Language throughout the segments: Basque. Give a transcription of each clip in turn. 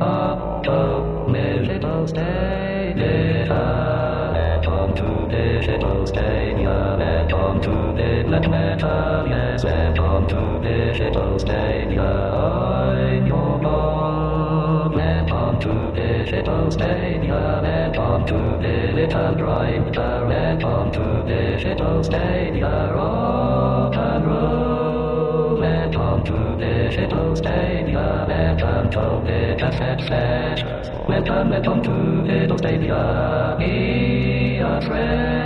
up to Digital Stadium. on to Digital Stadium and come to the Black Metal. Yes, and come to Digital Stadium. Your mom. And come to Digital Stadium and come to the Little Drive. And come to Digital Stadium. Rock and roll to Digital Stadium and control the cassette flash. Welcome, welcome to Digital Stadium. Be a friend.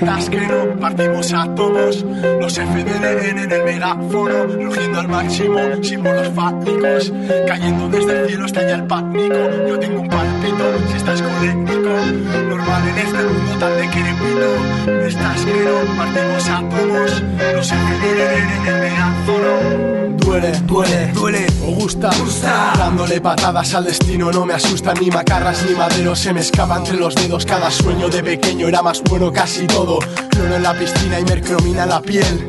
Estás que no partimos átomos, los FDLN en el megáfono, rugiendo al máximo, símbolos fácticos, cayendo desde el cielo estalla el pánico. Yo tengo un palpito, si estás coléctico, normal en este mundo tan de querepito. Estás que no partimos átomos, los FDLN en el megáfono. Duele, duele, duele, o gusta, gusta. Dándole patadas al destino, no me asusta ni macarras ni madero. Se me escapa entre los dedos. Cada sueño de pequeño era más bueno casi todo. Cloro en la piscina y mercromina la piel.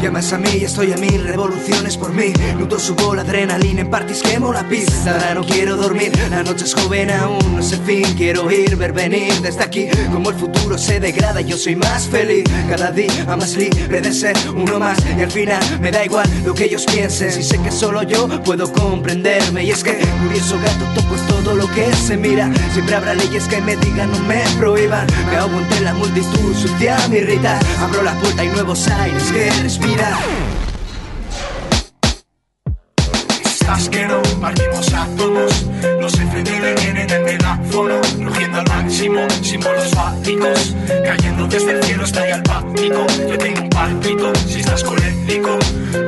Llamas a mí y estoy a mil revoluciones por mí. Luto subo la adrenalina en parties quemo la pista. Ahora no quiero dormir, la noche es joven aún, no el fin. Quiero ir, ver venir desde aquí. Como el futuro se degrada, yo soy más feliz. Cada día más libre de ser uno más. Y al final me da igual lo que ellos piensen. Si sé que solo yo puedo comprenderme. Y es que, curioso gato, toco todo lo que se mira. Siempre habrá leyes que me digan, no me prohíban. Me ahogo entre la multitud, sucia me irrita. Abro la puerta y nuevos aires que Estás que no partimos átomos, los FDLN símbolos fálicos, cayendo desde el cielo está el pánico. Yo tengo un palpito, si estás colérico,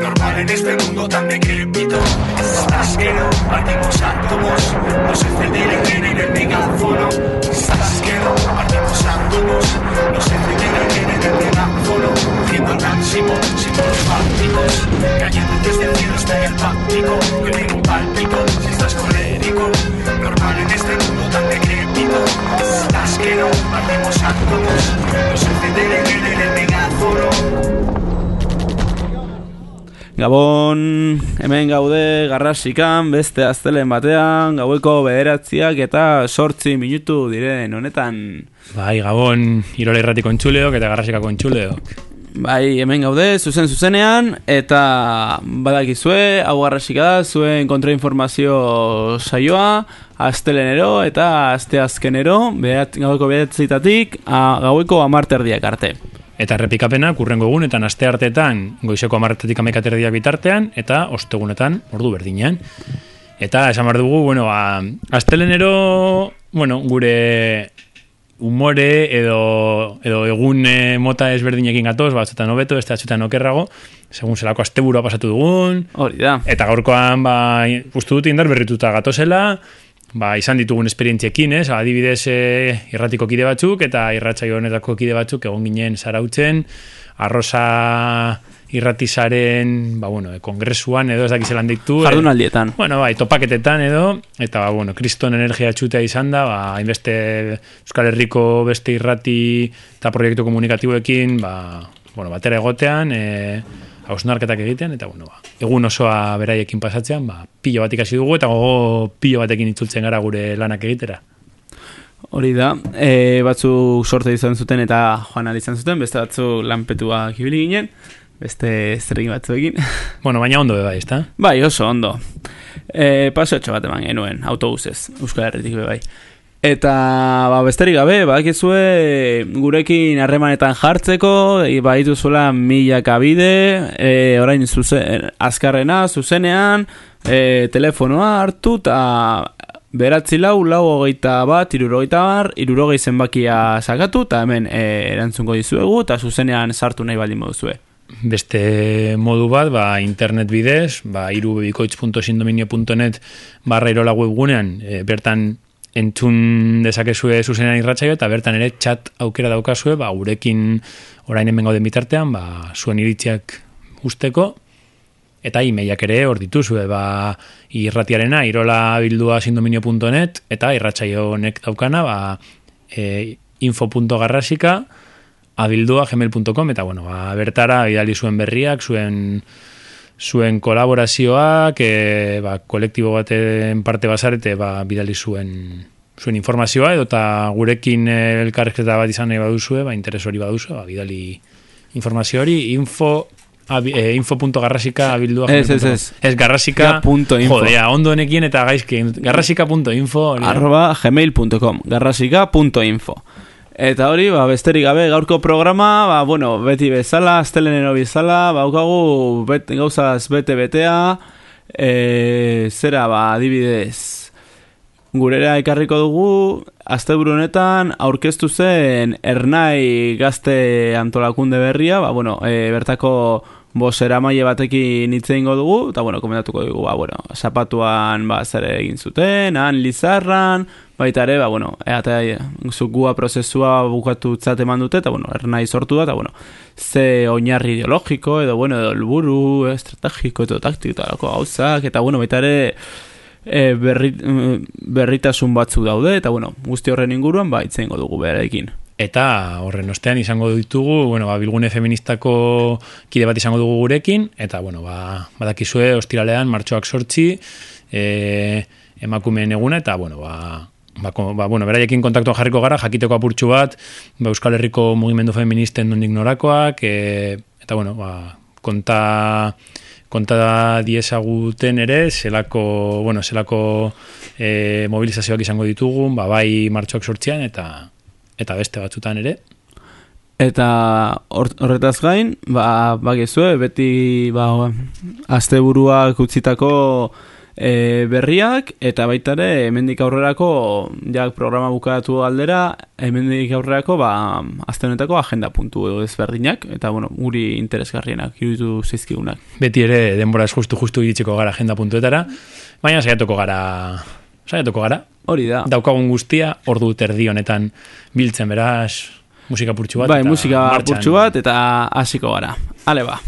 normal en este mundo tan decrépito. Estás que no, partimos átomos, nos encendieron en el megáfono. Estás que no, partimos átomos, nos encendieron en el megáfono. Cogiendo al máximo, símbolos fálicos, cayendo desde el cielo está el pánico. Yo tengo un palpito, si estás colérico, normal en este mundo tan decrépito. Estás que no, partimos átomos, nos Gabon, hemen gaude garrasikan, beste aztelen batean, gaueko bederatziak eta sortzi minutu diren honetan. Bai, Gabon, Irola irrati kontxuleok eta Garrasika kontxuleok. Bai, hemen gaude, zuzen zuzenean, eta badakizue, hau garrasika da, zuen kontrainformazio saioa, astelenero eta aste azkenero, behat, gaueko bederatzitatik, a, gaueko amarterdiak arte. Eta errepikapenak urrengo egunetan aste artetan goizeko amartetik amekaterdiak bitartean eta ostegunetan ordu berdinean. Eta esan behar dugu, bueno, ba, astelenero, bueno, gure umore edo, edo egun mota ezberdinekin gatoz, batzutan hobeto, beste batzutan okerrago, segun zelako asteburua pasatu dugun, Hori da. Eta gaurkoan, ba, uste dut indar berrituta gatozela, ba, izan ditugun esperientziekin, ez? Adibidez, e, irratiko kide batzuk eta irratsaio honetako kide batzuk egon ginen zarautzen, arrosa irratizaren, ba, bueno, e, kongresuan edo ez dakizelan ditu. Jardunaldietan. Bueno, bai, topaketetan edo, eta, ba, bueno, kriston energia txutea izan da, ba, hainbeste Euskal Herriko beste irrati eta proiektu komunikatiboekin, ba, bueno, batera egotean, e, hausnarketak egiten, eta, bueno, ba, egun osoa beraiekin pasatzean, ba, pilo bat ikasi dugu, eta gogo pilo batekin itzultzen gara gure lanak egitera. Hori da, e, batzuk sorte izan zuten eta joan izan zuten, beste batzu lanpetuak ibili ginen, beste zerrekin batzuekin. Bueno, baina ondo be bai, ezta? bai, oso ondo. E, paseotxo bat eman genuen, autobusez, Euskal Herritik be bai. Eta, ba, besterik gabe, badakizue gurekin harremanetan jartzeko, e, baditu zuela milaka bide, e, orain zuzen, azkarrena, zuzenean, e, telefonoa hartu, eta beratzi lau, lau hogeita bat, irurogeita bar, irurogei zenbakia sakatu, eta hemen e, erantzungo dizuegu, eta zuzenean sartu nahi baldin moduzue. Beste modu bat, ba, internet bidez, ba, irubebikoitz.sindominio.net barra irola webgunean, e, bertan entzun dezakezue zuzenean irratsaio eta bertan ere chat aukera daukazue, ba, gurekin orain hemen gauden bitartean, ba, zuen iritziak usteko, eta imeiak ere hor dituzue, ba, irratiarena, irola bildua sindominio.net, eta irratsaio honek daukana, ba, e, info.garrasika, abildua gmail.com, eta bueno, ba, bertara bidali zuen berriak, zuen zuen kolaborazioak, e, ba, kolektibo baten parte bazarete, ba, bidali zuen zuen informazioa, edo eta gurekin eh, elkarrezketa bat izan nahi baduzue, ba, interes hori baduzu, ba, bidali informazio hori, info Abi, eh, info.garrasika abildua Ez, ez, ez. Ez, garrasika. Jodea, ondo nekien eta gaizki Garrasika.info arroba gmail.com garrasika.info Eta hori, ba, besterik gabe, gaurko programa, ba, bueno, beti bezala, astelenero bezala, baukagu bet, gauzaz bete-betea, e, zera, ba, adibidez, gurera ekarriko dugu, asteburu honetan aurkeztu zen Ernai gazte antolakunde berria, ba, bueno, e, bertako bosera maile batekin hitz egingo dugu, eta bueno, komentatuko dugu, ba, bueno, zapatuan ba, zer egin zuten, han lizarran, baita ere, ba, bueno, eta zukua prozesua bukatu tzat eman dute, eta bueno, ernai sortu da, eta bueno, ze oinarri ideologiko, edo bueno, edo helburu estrategiko, edo taktiko, eta lako gauzak, eta bueno, baita ere, e, berri, mm, berritasun batzuk daude, eta bueno, guzti horren inguruan, ba, hitz egingo dugu berarekin. Eta horren ostean izango ditugu, bueno, ba, bilgune feministako kide bat izango dugu gurekin, eta, bueno, ba, badakizue, ostiralean, martxoak sortzi, e, emakumeen eguna, eta, bueno, ba, ba, ba, bueno, beraiekin kontaktuan jarriko gara, jakiteko apurtxu bat, ba, Euskal Herriko mugimendu feministen nondik norakoak, e, eta, bueno, ba, konta konta diezaguten ere, zelako, bueno, zelako e, mobilizazioak izango ditugun, ba, bai martxoak sortzian, eta eta beste batzutan ere. Eta hor- horretaz gain, ba, bakizue, beti ba, asteburuak utzitako e, berriak, eta baita ere, hemendik aurrerako, ja programa bukatu aldera, hemendik aurrerako, ba, azte honetako agenda puntu ezberdinak, eta, bueno, guri interesgarrienak, iruditu zizkigunak. Beti ere, denbora ez justu justu iritsiko gara agenda puntuetara, baina saiatuko gara, saiatuko gara, Hori da. daukagun guztia, ordu terdi honetan biltzen beraz, musika purtsu bat. Bai, eta musika purtsu bat, eta hasiko gara. Ale ba.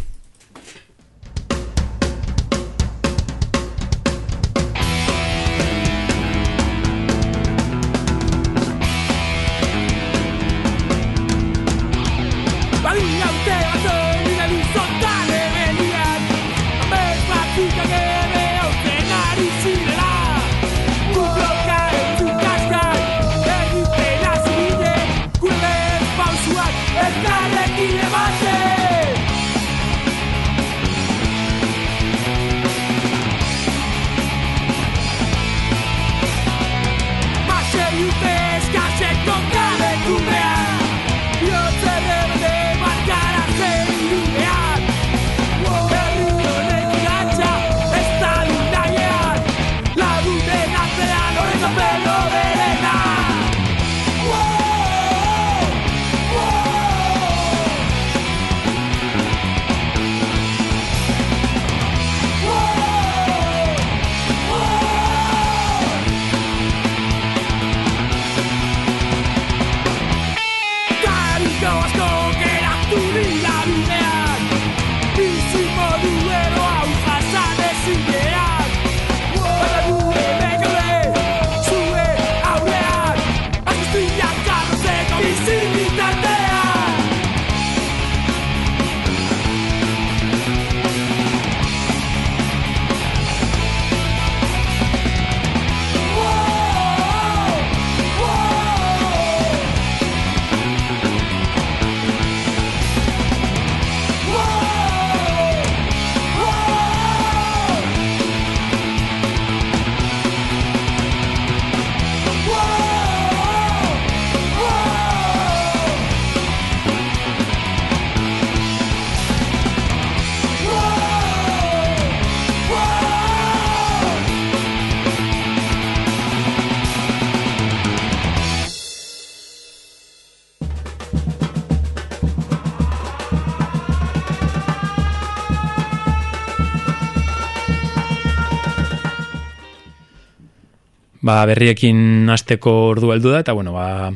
Ba, berriekin hasteko ordu heldu da, eta bueno, ba,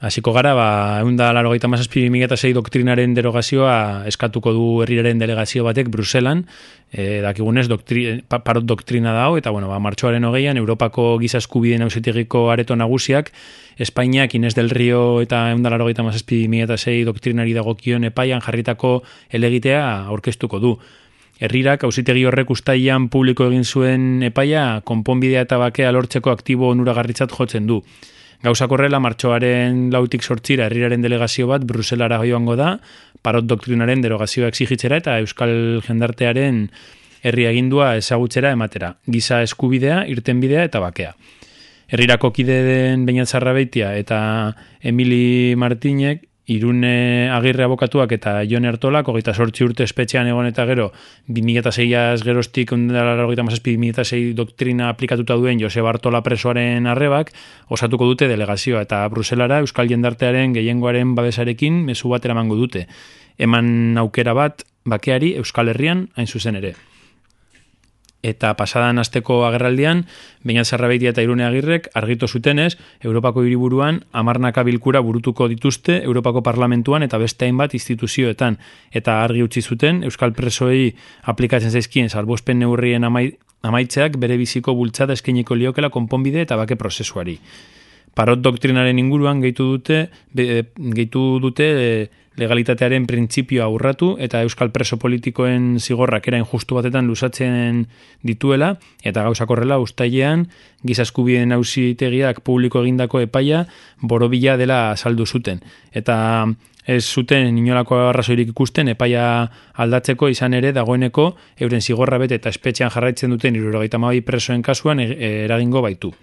hasiko gara, ba, egun da laro gaita mazazpi doktrinaren derogazioa eskatuko du herriaren delegazio batek Bruselan, e, dakigunez doktri, pa, parot doktrina da hau, eta bueno, ba, martxoaren hogeian, Europako giza eskubideen ausitegiko areto nagusiak, Espainiak Inez del Rio eta egun da laro gaita mazazpi doktrinari dagokion epaian jarritako elegitea aurkeztuko du. Herrirak auzitegi horrek ustailan publiko egin zuen epaia konponbidea eta bakea lortzeko aktibo onuragarritzat jotzen du. Gauzak horrela martxoaren lautik sortzira herriraren delegazio bat Bruselara joango da, parot doktrinaren derogazioa exigitzera eta euskal jendartearen herri agindua ezagutzera ematera. Giza eskubidea, irtenbidea eta bakea. Herrirako kide den Beñat Zarrabeitia eta Emili Martinek Irune agirre abokatuak eta Jon Ertolak, hogeita sortzi urte espetxean egon eta gero, 2006 geroztik ondara hogeita mazazpi 2006 doktrina aplikatuta duen Jose Bartola presoaren arrebak, osatuko dute delegazioa eta Bruselara Euskal Jendartearen gehiengoaren babesarekin mezu bat eramango dute. Eman aukera bat bakeari Euskal Herrian hain zuzen ere eta pasadan asteko agerraldian, Beñat Zarrabeitia eta Irune Agirrek argito zutenez, Europako hiriburuan amarnaka bilkura burutuko dituzte Europako Parlamentuan eta beste hainbat instituzioetan, eta argi utzi zuten Euskal Presoei aplikatzen zaizkien salbospen neurrien amai, amaitzeak bere biziko bultzada eskainiko liokela konponbide eta bake prozesuari. Parot doktrinaren inguruan gehitu dute, be, gehitu dute e, legalitatearen printzipioa urratu eta euskal preso politikoen zigorrak era injustu batetan lusatzen dituela eta gauzak horrela ustailean gizaskubien auzitegiak publiko egindako epaia borobila dela saldu zuten eta ez zuten inolako arrazoirik ikusten epaia aldatzeko izan ere dagoeneko euren zigorra bete eta espetxean jarraitzen duten 72 presoen kasuan e, eragingo baitu.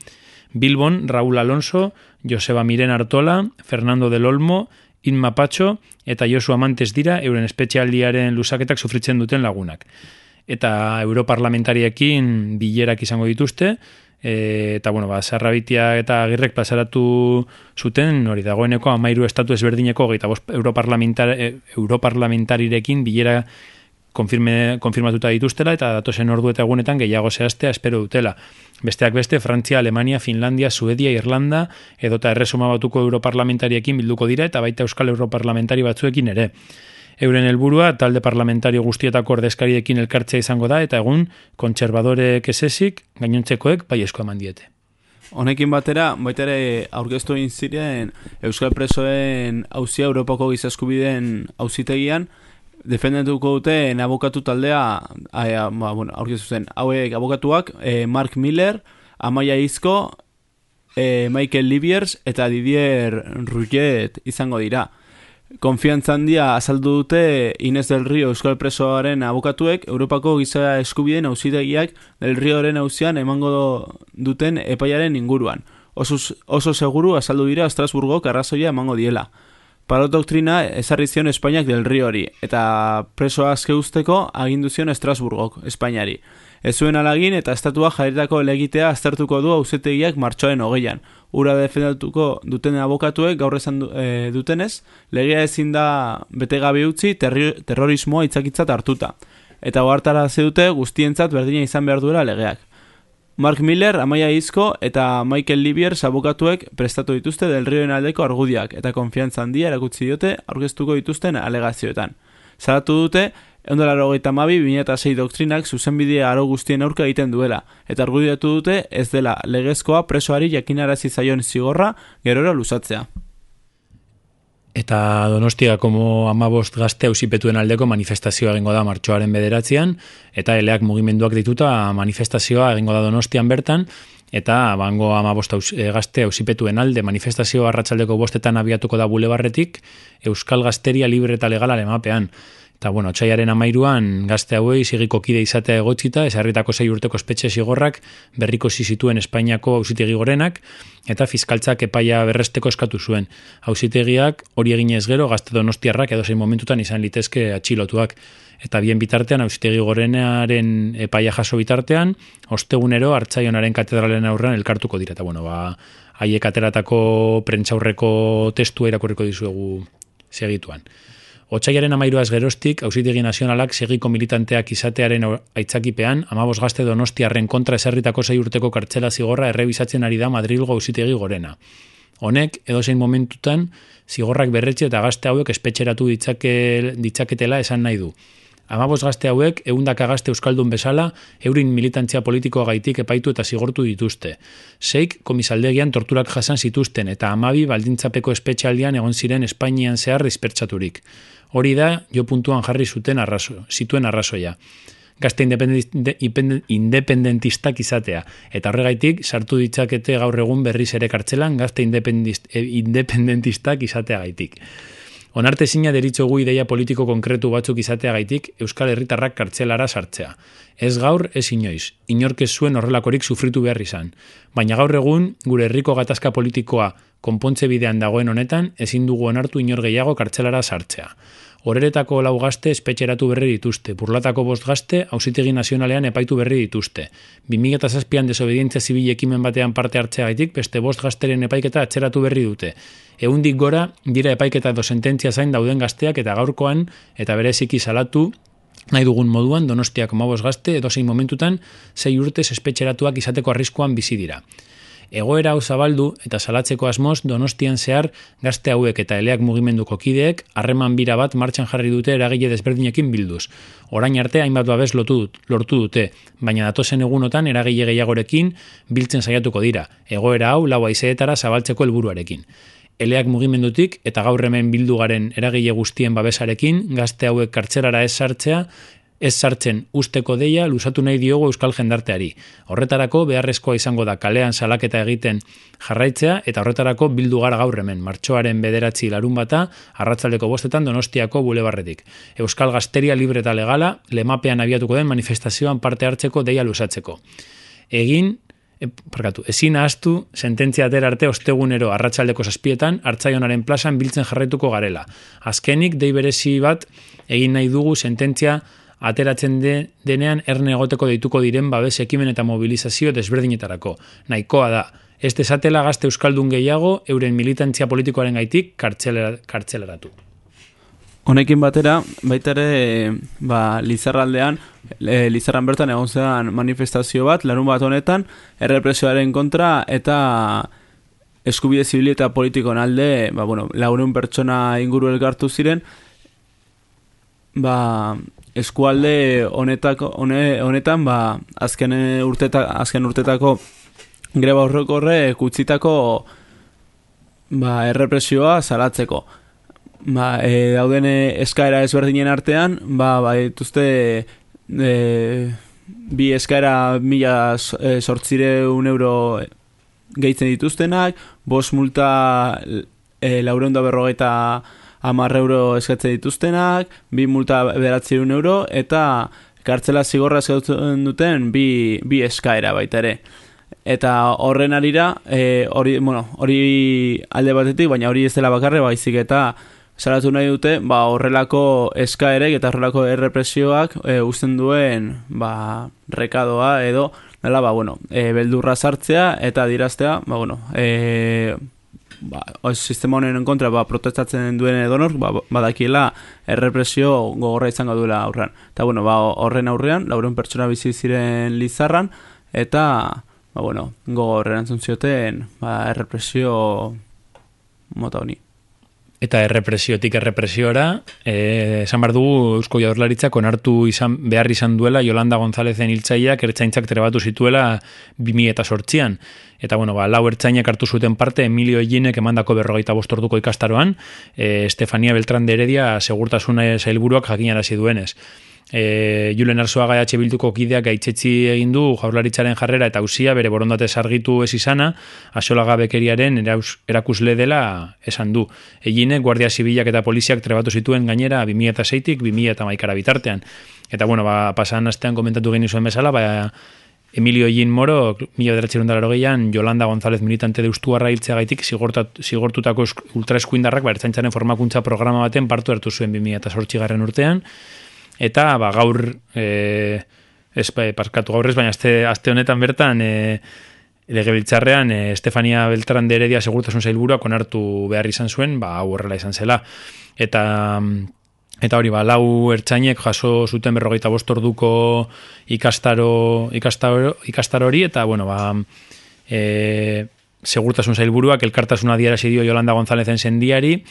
Bilbon, Raúl Alonso, Joseba Miren Artola, Fernando del Olmo, Inma Patxo eta Josu Amantes dira euren espetxealdiaren lusaketak sufritzen duten lagunak. eta europarlamentariekin bilerak izango dituzte, e, eta bueno, ba, Sarrabitia eta Agirrek plazaratu zuten, hori dagoeneko amairu estatu ezberdineko, eta bost europarlamentar, e, europarlamentarirekin bilera konfirme, konfirmatuta dituztela eta datosen ordu eta egunetan gehiago zehaztea espero dutela. Besteak beste, Frantzia, Alemania, Finlandia, Suedia, Irlanda, edota erresuma batuko europarlamentariekin bilduko dira eta baita euskal europarlamentari batzuekin ere. Euren helburua talde parlamentario guztietako ordezkariekin elkartzea izango da eta egun kontserbadorek esesik gainontzekoek baiesko eman diete. Honekin batera, baita ere aurkeztu egin ziren Euskal Presoen hauzia Europako gizaskubideen hauzitegian, defendatuko dute abokatu taldea, a, ba, bueno, aurkeztu zen, hauek abokatuak, e, Mark Miller, Amaia Izko, e, Michael Libiers eta Didier Ruget izango dira. Konfiantza handia azaldu dute Inez del Rio Euskal Presoaren abokatuek Europako giza eskubideen auzitegiak del Rioren auzian emango duten epaiaren inguruan. Oso, oso seguru azaldu dira Estrasburgo arrazoia emango diela. Parot doktrina ezarri zion Espainiak del Riori eta presoa azke usteko agindu zion Estrasburgok, Espainiari. Ez zuen alagin eta estatua jairetako legitea aztertuko du auzetegiak martxoen hogeian. Ura defendatuko duten abokatuek gaur esan du, e, dutenez, legea ezin da bete gabe utzi terri, terrorismoa itzakitzat hartuta. Eta ohartara dute guztientzat berdina izan behar duela legeak. Mark Miller, Amaia Izko eta Michael Libiers abokatuek prestatu dituzte del rioen aldeko argudiak eta konfiantza handia erakutsi diote aurkeztuko dituzten alegazioetan. Zaratu dute, eundolaro gaita mabi, doktrinak zuzenbidea aro guztien aurka egiten duela, eta argudiatu dute ez dela legezkoa presoari jakinarazi zaion zigorra gerora luzatzea. Eta Donostia como amabost gazte hausipetuen aldeko manifestazioa egingo da martxoaren bederatzean, eta eleak mugimenduak dituta manifestazioa egingo da Donostian bertan, eta bango amabost aus, e, gazte hausipetuen alde manifestazioa arratsaldeko bostetan abiatuko da bulebarretik, Euskal Gazteria libre eta legal alemapean. Eta, bueno, txaiaren amairuan gazte hauei sigiko kide izatea egotzita, esarritako zei urteko espetxe zigorrak berriko zituen Espainiako hausitegi gorenak, eta fiskaltzak epaia berresteko eskatu zuen. Hausitegiak hori egin ez gero gazte donostiarrak edo zein momentutan izan litezke atxilotuak. Eta bien bitartean, hausitegi gorenaren epaia jaso bitartean, ostegunero hartzaionaren katedralen aurrean elkartuko dira. Eta, bueno, ba, haiek ateratako prentxaurreko testua irakurriko dizuegu segituan. Otsaiaren amairuaz gerostik, hausitegi nazionalak segiko militanteak izatearen aitzakipean, amabos gazte donostiarren kontra eserritako zei urteko kartzela zigorra errebizatzen ari da Madrilgo hausitegi gorena. Honek, edozein momentutan, zigorrak berretxe eta gazte hauek espetxeratu ditzake, ditzaketela esan nahi du. Amabos gazte hauek, eundaka gazte euskaldun bezala, eurin militantzia politikoa gaitik epaitu eta zigortu dituzte. Seik, komisaldegian torturak jasan zituzten eta amabi baldintzapeko espetxaldian egon ziren Espainian zehar izpertsaturik. Hori da, jo puntuan jarri zuten arrazo, zituen arrazoia. Gazte independentistak izatea. Eta horregaitik, sartu ditzakete gaur egun berriz ere kartzelan, gazte eh, independentistak izatea Onarte zina deritzogu ideia politiko konkretu batzuk izatea gaitik, Euskal Herritarrak kartzelara sartzea. Ez gaur, ez inoiz. Inork ez zuen horrelakorik sufritu behar izan. Baina gaur egun, gure herriko gatazka politikoa konpontze bidean dagoen honetan, ezin dugu onartu inor gehiago kartzelara sartzea. Horeretako lau gazte espetxeratu berri dituzte, burlatako bost gazte hausitegi nazionalean epaitu berri dituzte. 2007an desobedientzia zibil ekimen batean parte hartzea gaitik, beste bost gazteren epaiketa atzeratu berri dute. Eundik gora, dira epaiketa edo sententzia zain dauden gazteak eta gaurkoan, eta bereziki salatu, nahi dugun moduan, donostiak mabos gazte, edo zein momentutan, zei urtez espetxeratuak izateko arriskuan bizi dira. Egoera hau zabaldu eta salatzeko asmoz Donostian zehar gazte hauek eta eleak mugimenduko kideek harreman bira bat martxan jarri dute eragile desberdinekin bilduz. Orain arte hainbat babes lotu dut, lortu dute, baina datozen egunotan eragile gehiagorekin biltzen saiatuko dira. Egoera hau lau aizeetara zabaltzeko helburuarekin. Eleak mugimendutik eta gaur hemen bildu garen eragile guztien babesarekin gazte hauek kartzerara ez sartzea ez sartzen usteko deia lusatu nahi diogo euskal jendarteari. Horretarako beharrezkoa izango da kalean salaketa egiten jarraitzea eta horretarako bildu gara gaur hemen martxoaren bederatzi larun bata arratzaldeko bostetan donostiako bulebarretik. Euskal Gazteria libre eta legala lemapean abiatuko den manifestazioan parte hartzeko deia lusatzeko. Egin E, parkatu, ezin ahaztu sententzia atera arte ostegunero arratsaldeko zazpietan hartzaionaren plazan biltzen jarraituko garela. Azkenik, dei berezi bat egin nahi dugu sententzia ateratzen de, denean erne egoteko deituko diren babes ekimen eta mobilizazio desberdinetarako. Nahikoa da, ez desatela gazte euskaldun gehiago euren militantzia politikoaren gaitik kartzelera. Honekin batera, baita ere, ba, Lizarraldean, e, Lizarran bertan egon zen manifestazio bat, larun bat honetan, errepresioaren kontra eta eskubide zibili eta politikoen alde, ba, bueno, laurun pertsona inguru elgartu ziren, ba, eskualde honetako, hone, honetan, ba, azken urteta, azken urtetako greba horrekorre kutzitako ba, errepresioa salatzeko. Ba, e, dauden e, eskaera ezberdinen artean, ba, ba, dituzte e, bi eskaera mila e, sortzireun euro gehitzen dituztenak, bos multa e, laureunda berrogeita amar euro eskatzen dituztenak, bi multa beratzerun euro, eta kartzela zigorra eskatzen duten bi, bi eskaera baita ere. Eta horren arira, e, hori, bueno, hori alde batetik, baina hori ez dela bakarre, baizik eta salatu nahi dute, ba, horrelako eskaerek eta horrelako errepresioak e, uzten duen ba, rekadoa edo, dela, ba, bueno, e, beldurra sartzea eta diraztea, ba, bueno, e, ba, o, sistema honen kontra ba, protestatzen duen edonor, ba, badakiela errepresio gogorra izango duela aurrean. Eta bueno, ba, horren aurrean, lauren pertsona bizi ziren lizarran, eta ba, bueno, gogor erantzun zioten ba, errepresio mota honi. Eta errepresiotik errepresiora, eh, esan behar dugu Eusko Jaurlaritzak onartu izan, behar izan duela Yolanda Gonzalezen hiltzaileak ertzaintzak trebatu zituela 2008an. Eta bueno, ba, lau ertzainak hartu zuten parte Emilio Eginek emandako berrogeita bostorduko ikastaroan, eh, Estefania Beltran de Heredia segurtasuna zailburuak jakinarazi duenez. E, Julen Arzuaga EH Bilduko kideak gaitzetzi egin du jaurlaritzaren jarrera eta usia bere borondate sargitu ez izana, asolaga bekeriaren eraus, erakusle dela esan du. Eginek, Guardia Zibilak eta Poliziak trebatu zituen gainera 2006-tik 2008 bitartean. Eta bueno, ba, pasan astean komentatu geni zuen bezala, ba, Emilio Egin Moro, mila bederatxerun dara hogeian, Yolanda González militante de ustuarra hiltzea gaitik zigortutako ultraeskuindarrak, ba, formakuntza programa baten partu hartu zuen 2008 garren urtean, eta ba, gaur e, ez, parkatu gaur ez, baina azte, azte honetan bertan e, legebiltzarrean e, Estefania Beltran de Heredia segurtasun zailburua konartu behar izan zuen, ba, hau horrela izan zela. Eta eta hori ba, lau ertzainek jaso zuten berrogeita bostorduko ikastaro, ikastaro, ikastaro hori, eta bueno, ba, e, segurtasun zailburuak elkartasuna adierazi dio Yolanda Gonzalezen sendiari,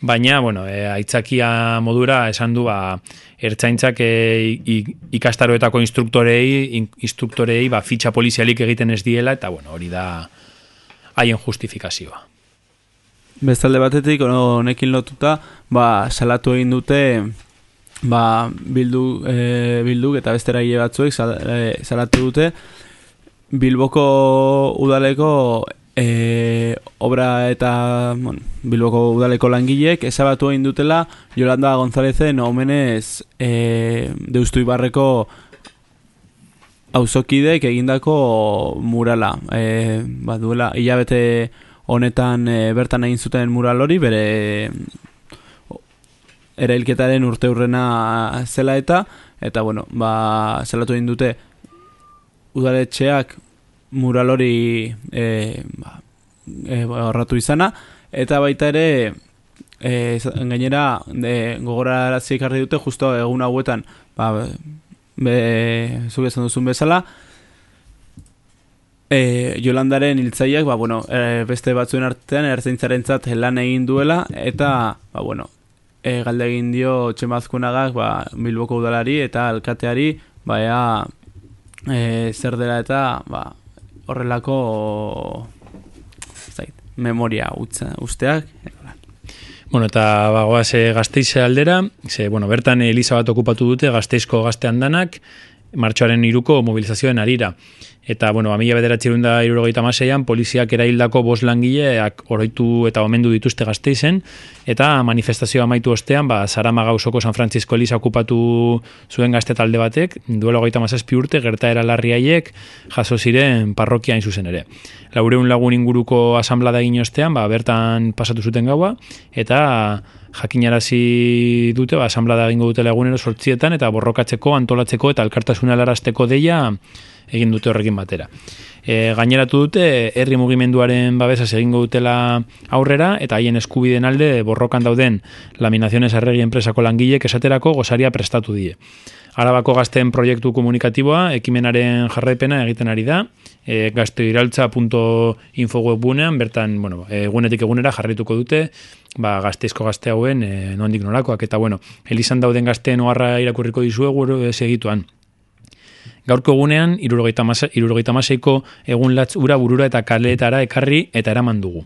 baina, bueno, e, aitzakia modura esan du, ba, ertzaintzak e, ikastaroetako instruktorei, instruktorei ba, fitxa polizialik egiten ez diela, eta bueno, hori da haien justifikazioa. Bestalde batetik, honekin lotuta, ba, salatu egin dute ba, bildu, e, bilduk eta bestera batzuek sal, e, salatu dute Bilboko udaleko e, obra eta bon, Bilboko udaleko langileek ezabatu egin dutela Yolanda Gonzalezen omenez e, deustu ibarreko auzokidek egindako murala. E, ba, duela hilabete honetan e, bertan egin zuten mural hori bere erailketaren urte urrena zela eta eta bueno, ba, zelatu egin dute udaletxeak mural hori e, ba, e, horratu izana. Eta baita ere e, gainera de, gogora ekarri dute justo egun hauetan. Ba, be, zuk esan duzun bezala e, Jolandaren hiltzaileak ba, bueno, e, beste batzuen artean ertzaintzaren lan egin duela eta ba, bueno, e, galde egin dio txemazkunagak ba, Bilboko udalari eta alkateari ba, ea, e, zer dela eta ba, horrelako zait, memoria utza, usteak Bueno, eta bagoaz e, gazteize aldera, ze, bueno, bertan Elisa bat okupatu dute gazteizko gaztean danak, martxoaren iruko mobilizazioen arira. Eta, bueno, amila bederatxerun da irurogeita maseian, poliziak eraildako bos langileak oroitu eta omendu dituzte gazteizen, eta manifestazioa amaitu ostean, ba, Sarama gauzoko San Francisco Elisa okupatu zuen gazte talde batek, duelo gaita mazazpi urte, gerta larriaiek jaso ziren parrokia zuzen ere. Laureun lagun inguruko asamblada egin ostean, ba, bertan pasatu zuten gaua, eta jakinarazi dute, ba, asamblada egingo dutela egunero sortzietan, eta borrokatzeko, antolatzeko eta elkartasuna larasteko deia egin dute horrekin batera. E, gaineratu dute, herri mugimenduaren babesaz egingo dutela aurrera, eta haien eskubideen alde borrokan dauden laminaziones arregi enpresako langilek esaterako gozaria prestatu die. Arabako gazteen proiektu komunikatiboa, ekimenaren jarraipena egiten ari da, e, gazteiraltza.info webgunean, bertan, bueno, egunetik egunera jarrituko dute, ba, gazteizko gazte hauen, e, nondik nolakoak, eta bueno, elizan dauden gazteen oharra irakurriko dizuegu e, segituan. Gaurko egunean, irurogeita maseiko egun latz ura burura eta kaleetara ekarri eta eraman dugu.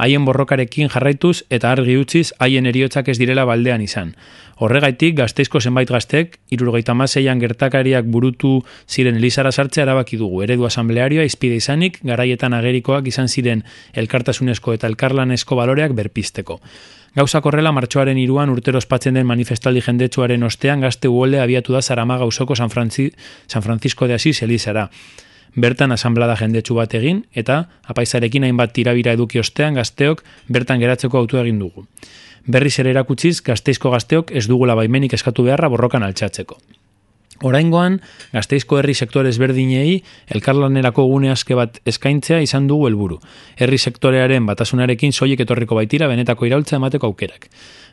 Haien borrokarekin jarraituz eta argi utziz haien eriotzak ez direla baldean izan. Horregaitik, gazteizko zenbait gaztek, irurogeita maseian gertakariak burutu ziren Elizara sartzea erabaki dugu. Eredu asamblearioa izpide izanik, garaietan agerikoak izan ziren elkartasunezko eta elkarlanesko baloreak berpisteko. Gauza korrela martxoaren iruan urtero ospatzen den manifestaldi jendetsuaren ostean gazte uolde abiatu da Zaramaga gauzoko San, Franci San Francisco de Asís Elizara. Bertan asamblada jendetsu bat egin eta apaizarekin hainbat tirabira eduki ostean gazteok bertan geratzeko autu egin dugu. Berriz ere erakutsiz gazteizko gazteok ez dugula baimenik eskatu beharra borrokan altxatzeko. Oraingoan, gazteizko herri sektore ezberdinei elkarlanerako gune aske bat eskaintzea izan dugu helburu. Herri sektorearen batasunarekin soilik etorriko baitira benetako iraultza emateko aukerak.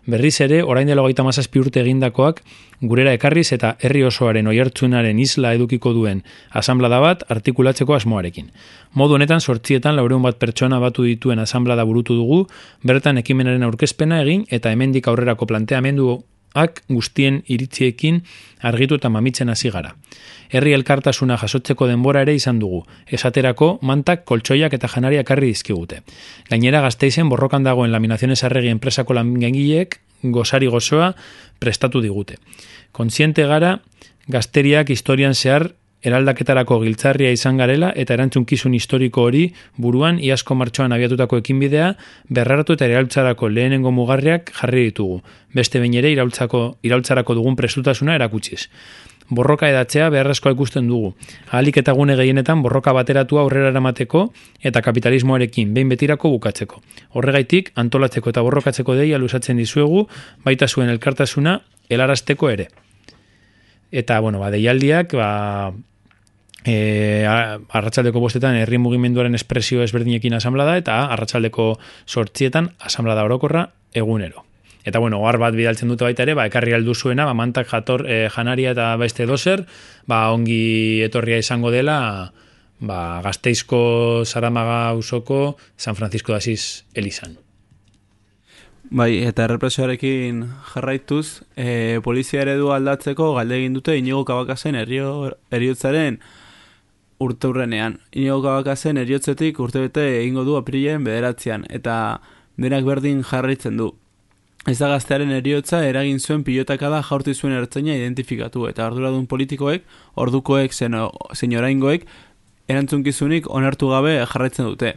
Berriz ere, orain dela hogeita mazazpi urte egindakoak, gurera ekarriz eta herri osoaren oiartzunaren isla edukiko duen asamblada bat artikulatzeko asmoarekin. Modu honetan, sortzietan laureun bat pertsona batu dituen asamblada burutu dugu, bertan ekimenaren aurkezpena egin eta hemendik aurrerako planteamendu ak guztien iritziekin argitu eta mamitzen hasi gara. Herri elkartasuna jasotzeko denbora ere izan dugu, esaterako mantak, koltsoiak eta janaria karri dizkigute. Gainera gazteizen borrokan dagoen laminaziones arregi enpresako langengileek gozari gozoa prestatu digute. Kontziente gara, gazteriak historian zehar eraldaketarako giltzarria izan garela eta erantzunkizun historiko hori buruan iasko martxoan abiatutako ekinbidea berraratu eta iraultzarako lehenengo mugarriak jarri ditugu. Beste behin ere iraultzako, iraultzarako dugun prestutasuna erakutsiz. Borroka edatzea beharrezkoa ikusten dugu. Ahalik eta gune gehienetan borroka bateratua aurrera eramateko eta kapitalismoarekin behin betirako bukatzeko. Horregaitik, antolatzeko eta borrokatzeko deia lusatzen dizuegu, baita zuen elkartasuna helarazteko ere. Eta, bueno, ba, deialdiak, ba, e, arratsaldeko bostetan herri mugimenduaren espresio ezberdinekin asamblada eta arratsaldeko sortzietan asamblada orokorra egunero. Eta bueno, ohar bat bidaltzen dute baita ere, ba ekarri aldu zuena, ba mantak jator e, janaria eta beste dozer, ba ongi etorria izango dela, ba Gasteizko Saramaga usoko San Francisco de Asís Elizan. Bai, eta errepresioarekin jarraituz, e, polizia eredu aldatzeko galde egin dute inigo kabakazen erio, eriotzaren urte urrenean. Inigo kabakazen eriotzetik urte bete egingo du aprilen bederatzean, eta denak berdin jarraitzen du. Ez da gaztearen eriotza eragin zuen pilotakada jaurti zuen ertzaina identifikatu, eta arduradun politikoek, ordukoek, zein oraingoek, erantzunkizunik onartu gabe jarraitzen dute.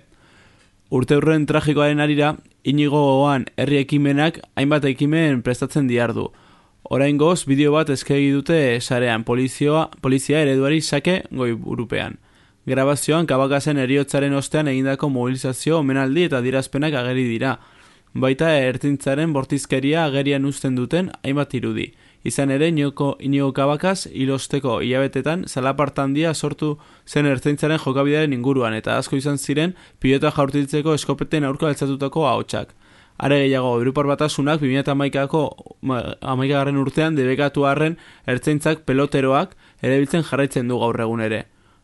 Urte urren tragikoaren arira, inigo gogoan herri ekimenak hainbat ekimen prestatzen diardu. Orain goz, bideo bat eskegi dute sarean polizioa, polizia ereduari sake goi burupean. Grabazioan kabakazen eriotzaren ostean egindako mobilizazio omenaldi eta dirazpenak ageri dira. Baita ertintzaren bortizkeria agerian uzten duten hainbat irudi. Izan ere, inioko, inigo kabakaz, ilosteko hilabetetan, zalapartan dia sortu zen ertzaintzaren jokabidearen inguruan, eta asko izan ziren, pilota jaurtitzeko eskopeten aurko altzatutako ahotsak. Are gehiago, Europar batasunak 2008ko amaikagarren urtean debekatu harren ertzaintzak peloteroak erabiltzen jarraitzen du gaur egun ere.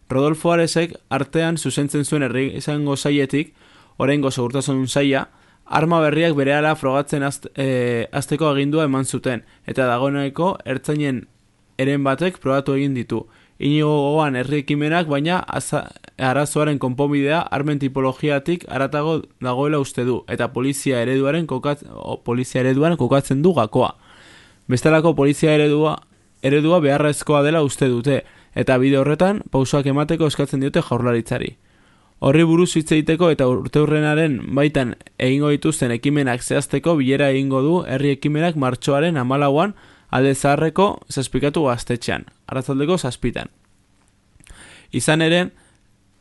Rodolfo Aresek artean zuzentzen zuen herri izango zaietik, oraingo segurtasun zaia, arma berriak berehala frogatzen azt, e, azteko agindua eman zuten, eta dagoeneko ertzainen eren batek probatu egin ditu. Inigo gogoan herri ekimenak, baina aza, arazoaren konponbidea armen tipologiatik aratago dagoela uste du, eta polizia ereduaren, kokatz, o, polizia ereduaren kokatzen du gakoa. Bestelako polizia eredua, eredua beharrezkoa dela uste dute, eta bide horretan pausoak emateko eskatzen diote jaurlaritzari. Horri buruz hitz egiteko eta urteurrenaren baitan egingo dituzten ekimenak zehazteko bilera egingo du herri ekimenak martxoaren amalauan alde zaharreko zazpikatu gaztetxean, arratzaldeko zazpitan. Izan ere,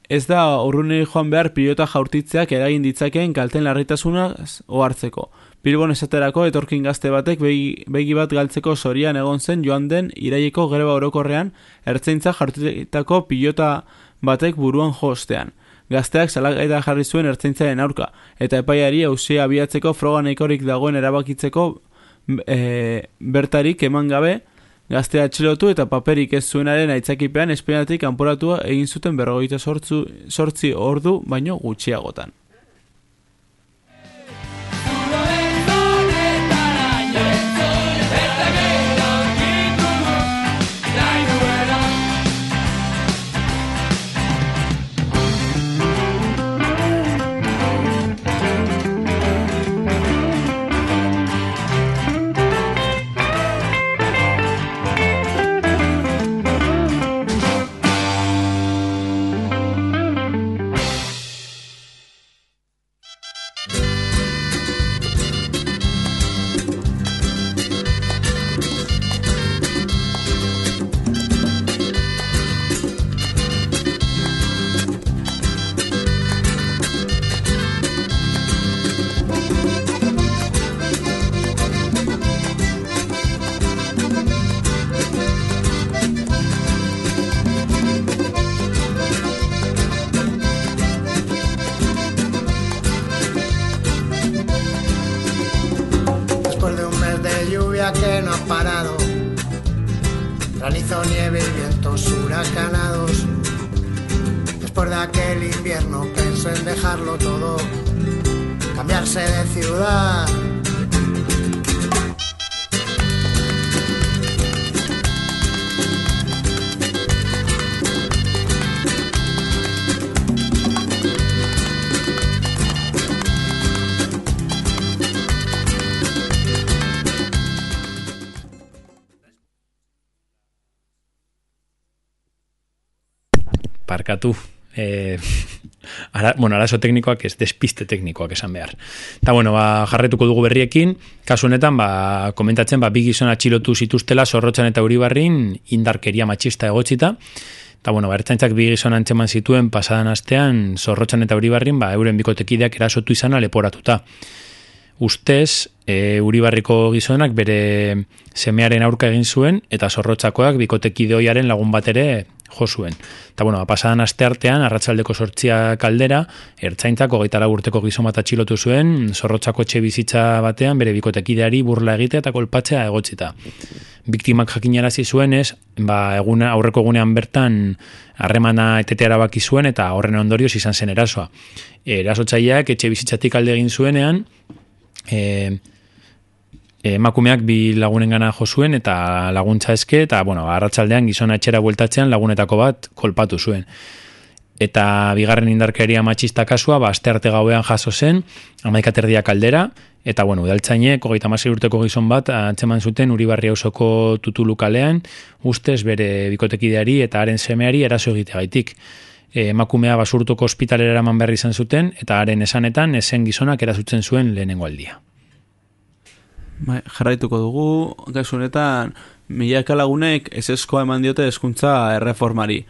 ez da urrunei joan behar pilota jaurtitzeak eragin ditzakeen kalten larritasuna ohartzeko. Bilbon esaterako etorkin gazte batek begi, begi bat galtzeko zorian egon zen joan den iraieko greba orokorrean ertzeintza jartitako pilota batek buruan jostean. Gazteak salagaita jarri zuen ertzaintzaren aurka, eta epaiari auzia abiatzeko froga nahikorik dagoen erabakitzeko e, bertarik eman gabe, gaztea atxilotu eta paperik ez zuenaren aitzakipean espeinatik kanporatua egin zuten berrogeita sortzi ordu baino gutxiagotan. Parkatu. E, ara, bueno, arazo teknikoak ez despiste teknikoak esan behar. Eta bueno, ba, jarretuko dugu berriekin, kasu honetan, ba, komentatzen, ba, bi gizon atxilotu zituztela zorrotzan eta uribarrin indarkeria matxista egotzita, Eta, bueno, ba, ertzaintzak bi gizon antzeman zituen pasadan astean zorrotzan eta uribarrin, ba, euren bikotekideak erasotu izana leporatuta. Ustez, e, uribarriko gizonak bere semearen aurka egin zuen, eta zorrotzakoak bikotekide hoiaren lagun bat ere jo zuen. Eta, bueno, ba, pasadan aste artean, arratsaldeko sortzia kaldera, ertzaintzak hogeita lau urteko gizon bat atxilotu zuen, zorrotzako etxe bizitza batean, bere bikotekideari burla egitea eta kolpatzea egotzita. Biktimak jakinarazi zuenez, ba, eguna, aurreko egunean bertan harremana etetea erabaki zuen eta horren ondorioz izan zen erasoa. Erasotzaileak etxe bizitzatik alde egin zuenean, e, emakumeak bi lagunengana jo zuen eta laguntza eske eta bueno, arratsaldean gizona etxera bueltatzean lagunetako bat kolpatu zuen. Eta bigarren indarkeria matxista kasua, ba, aste arte gauean jaso zen, amaikaterdia kaldera, eta bueno, udaltzainek, hogeita masei urteko gizon bat, antzeman zuten Uribarri hausoko tutulu kalean, ustez bere bikotekideari eta haren semeari eraso egiteagaitik. E, emakumea basurtuko ospitalera eraman berri izan zuten, eta haren esanetan, esen gizonak erazutzen zuen lehenengo aldia. Bai, jarraituko dugu, kasu honetan, milaka lagunek eseskoa eman diote hezkuntza erreformari.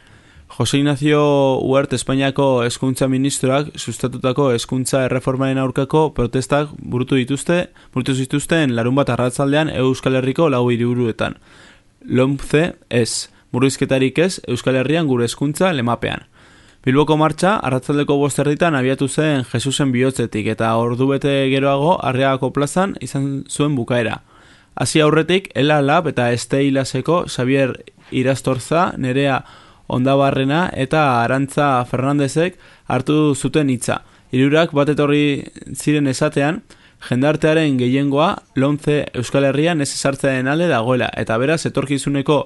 Jose Ignacio Huert Espainiako hezkuntza ministroak sustatutako hezkuntza erreformaren aurkako protestak burutu dituzte, burutu zituzten larun bat arratzaldean Euskal Herriko lau hiriburuetan. Lomce ez, murrizketarik ez Euskal Herrian gure hezkuntza lemapean. Bilboko martxa, arratzaldeko bosterritan abiatu zen Jesusen bihotzetik eta ordu bete geroago Arriagako plazan izan zuen bukaera. Hasi aurretik, Ela Lab eta Este Ilaseko Xavier Irastorza, Nerea Ondabarrena eta Arantza Fernandezek hartu zuten hitza. Hirurak bat etorri ziren esatean, jendartearen gehiengoa lonze Euskal Herrian ez esartzearen alde dagoela, eta beraz etorkizuneko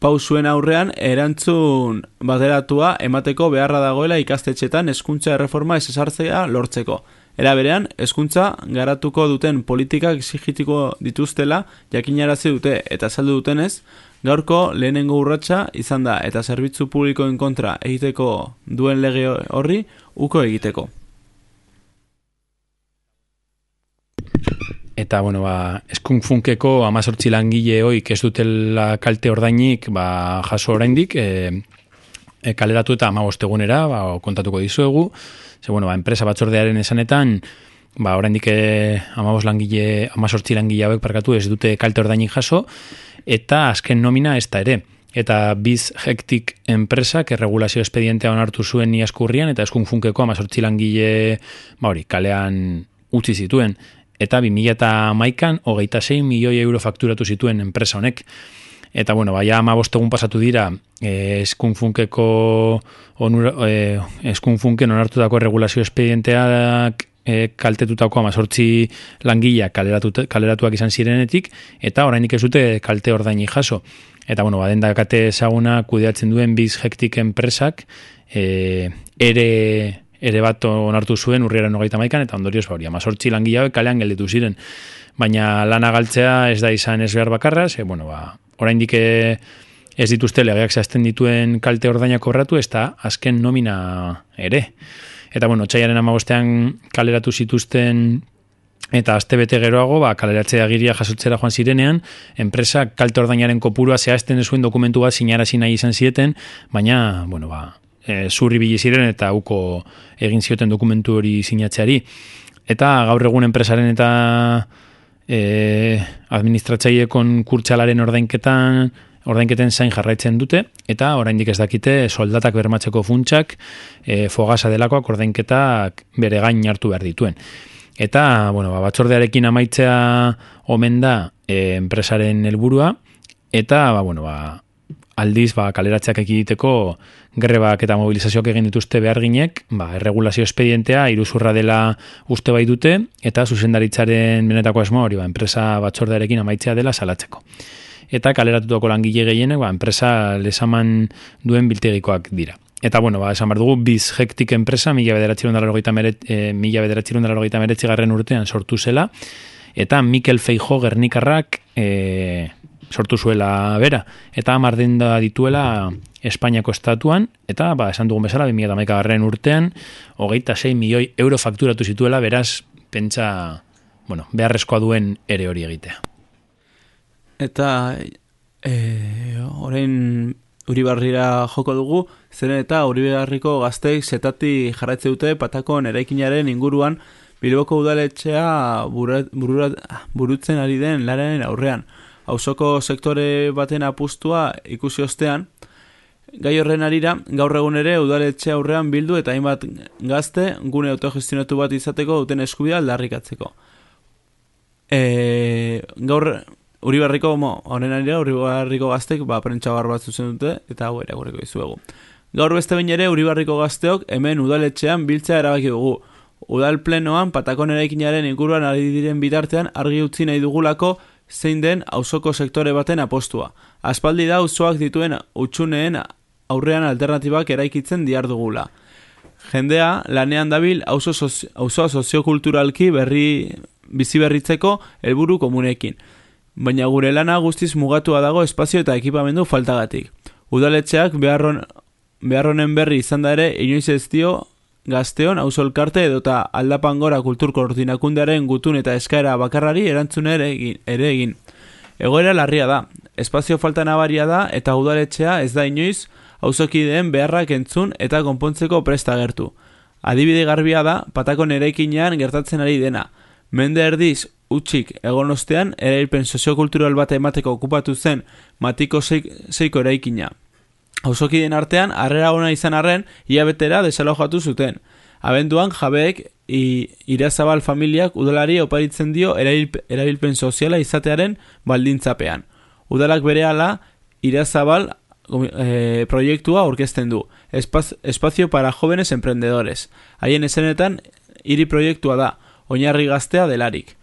pausuen aurrean erantzun bateratua emateko beharra dagoela ikastetxetan hezkuntza erreforma ez esartzea lortzeko. Era berean, hezkuntza garatuko duten politikak exigitiko dituztela jakinarazi dute eta saldu dutenez, gaurko lehenengo urratsa izan da eta zerbitzu publikoen kontra egiteko duen lege horri uko egiteko. Eta, bueno, ba, eskun funkeko amazortzi langile hoik ez dutela kalte ordainik ba, jaso oraindik, e, e, kaleratu eta amabost egunera, ba, kontatuko dizuegu, ze, bueno, ba, enpresa batzordearen esanetan, ba, oraindik eh, amabos langile, amazortzi langile hauek parkatu ez dute kalte ordainik jaso, eta azken nomina ez da ere. Eta biz hektik enpresak erregulazio espedientea onartu zuen ni askurrian, eta eskun funkeko amazortzi langile, ba hori, kalean utzi zituen. Eta 2000 eta maikan, hogeita 6 milioi euro fakturatu zituen enpresa honek. Eta bueno, baia ama bostegun pasatu dira eh, eskun funkeko onura, eh, eskun funken onartutako regulazio espedienteak eh, kaltetutako amazortzi kaleratu, kaleratuak izan zirenetik, eta orainik ez dute kalte ordaini jaso. Eta bueno, baden dakate ezaguna kudeatzen duen biz hektik enpresak, eh, ere ere bat onartu zuen urriaren hogeita maikan, eta ondorioz hori, amazortzi langileak kalean gelditu ziren. Baina lana galtzea ez da izan ez behar bakarra, ze, bueno, ba, oraindik eh, ez dituzte legeak zehazten dituen kalte ordaina kobratu, ez da azken nomina ere. Eta bueno, txaiaren amagostean kaleratu zituzten eta aste bete geroago, ba, kaleratzea agiria jasotzera joan zirenean, enpresa kalte ordainaren kopurua zehazten zuen dokumentu bat sinarazi nahi izan zieten, baina, bueno, ba, e, zurri bili ziren eta uko egin zioten dokumentu hori sinatzeari. Eta gaur egun enpresaren eta e, administratzaiekon kurtsalaren ordainketan ordainketen zain jarraitzen dute eta oraindik ez dakite soldatak bermatzeko funtsak e, fogasa delakoak ordainketak bere gain hartu behar dituen. Eta, bueno, ba, batzordearekin amaitzea omen da e, enpresaren helburua eta, ba, bueno, ba, aldiz, ba, kaleratzeak ekiditeko grebak eta mobilizazioak egin dituzte beharginek, ba, erregulazio espedientea iruzurra dela uste bai dute, eta zuzendaritzaren benetako asmo hori, ba, enpresa batzordearekin amaitzea dela salatzeko. Eta kaleratutako langile gehienek, ba, enpresa lesaman duen biltegikoak dira. Eta, bueno, ba, esan behar dugu, biz hektik enpresa, mila bederatxirun dara meret, e, urtean sortu zela, eta Mikel Feijo Gernikarrak e, sortu zuela bera, eta amardin da dituela Espainiako estatuan, eta ba, esan dugun bezala, 2000 garren urtean, hogeita 6 milioi euro fakturatu zituela, beraz, pentsa, bueno, beharrezkoa duen ere hori egitea. Eta e, orain Uribarrira joko dugu, zeren eta Uribarriko gazteik setati jarraitze dute patakon eraikinaren inguruan Bilboko udaletxea burat, burat, burutzen ari den lararen aurrean. Hauzoko sektore baten apustua ikusi ostean, gai horren arira, gaur egun ere udaletxe aurrean bildu eta hainbat gazte gune autogestionatu bat izateko duten eskubia aldarrikatzeko. E, gaur Uribarriko, honen arira, Uribarriko gaztek, ba, prentsa bar bat zuzen dute, eta hau ere gureko izuegu. Gaur beste bain ere, Uribarriko gazteok, hemen udaletxean biltzea erabaki dugu. Udal plenoan, patakon eraikinaren inguruan ari diren bitartean, argi utzi nahi dugulako, zein den auzoko sektore baten apostua. Aspaldi da auzoak dituen utxuneen aurrean alternatibak eraikitzen diar dugula. Jendea, lanean dabil auzo auzoa soziokulturalki berri bizi berritzeko helburu komunekin baina gure lana guztiz mugatua dago espazio eta ekipamendu faltagatik. Udaletxeak beharron, beharronen berri izan da ere inoiz ez dio gazteon auzolkarte edota aldapan gora kultur koordinakundearen gutun eta eskaera bakarrari erantzun ere egin. Ere egin. Egoera larria da, espazio falta nabaria da eta udaletxea ez da inoiz auzokideen beharrak entzun eta konpontzeko presta gertu. Adibide garbia da, patakon eraikinean gertatzen ari dena. Mende erdiz, utxik egon ostean, erailpen soziokultural bat emateko okupatu zen matiko zeiko eraikina. Hauzokiden artean, harrera ona izan arren, betera desalojatu zuten. Abenduan, jabeek i, irazabal familiak udalari oparitzen dio erabilpen soziala izatearen baldintzapean. Udalak bere ala, irazabal e, proiektua orkesten du. Espaz, espazio para jóvenes emprendedores. Haien esenetan, hiri proiektua da, oinarri gaztea delarik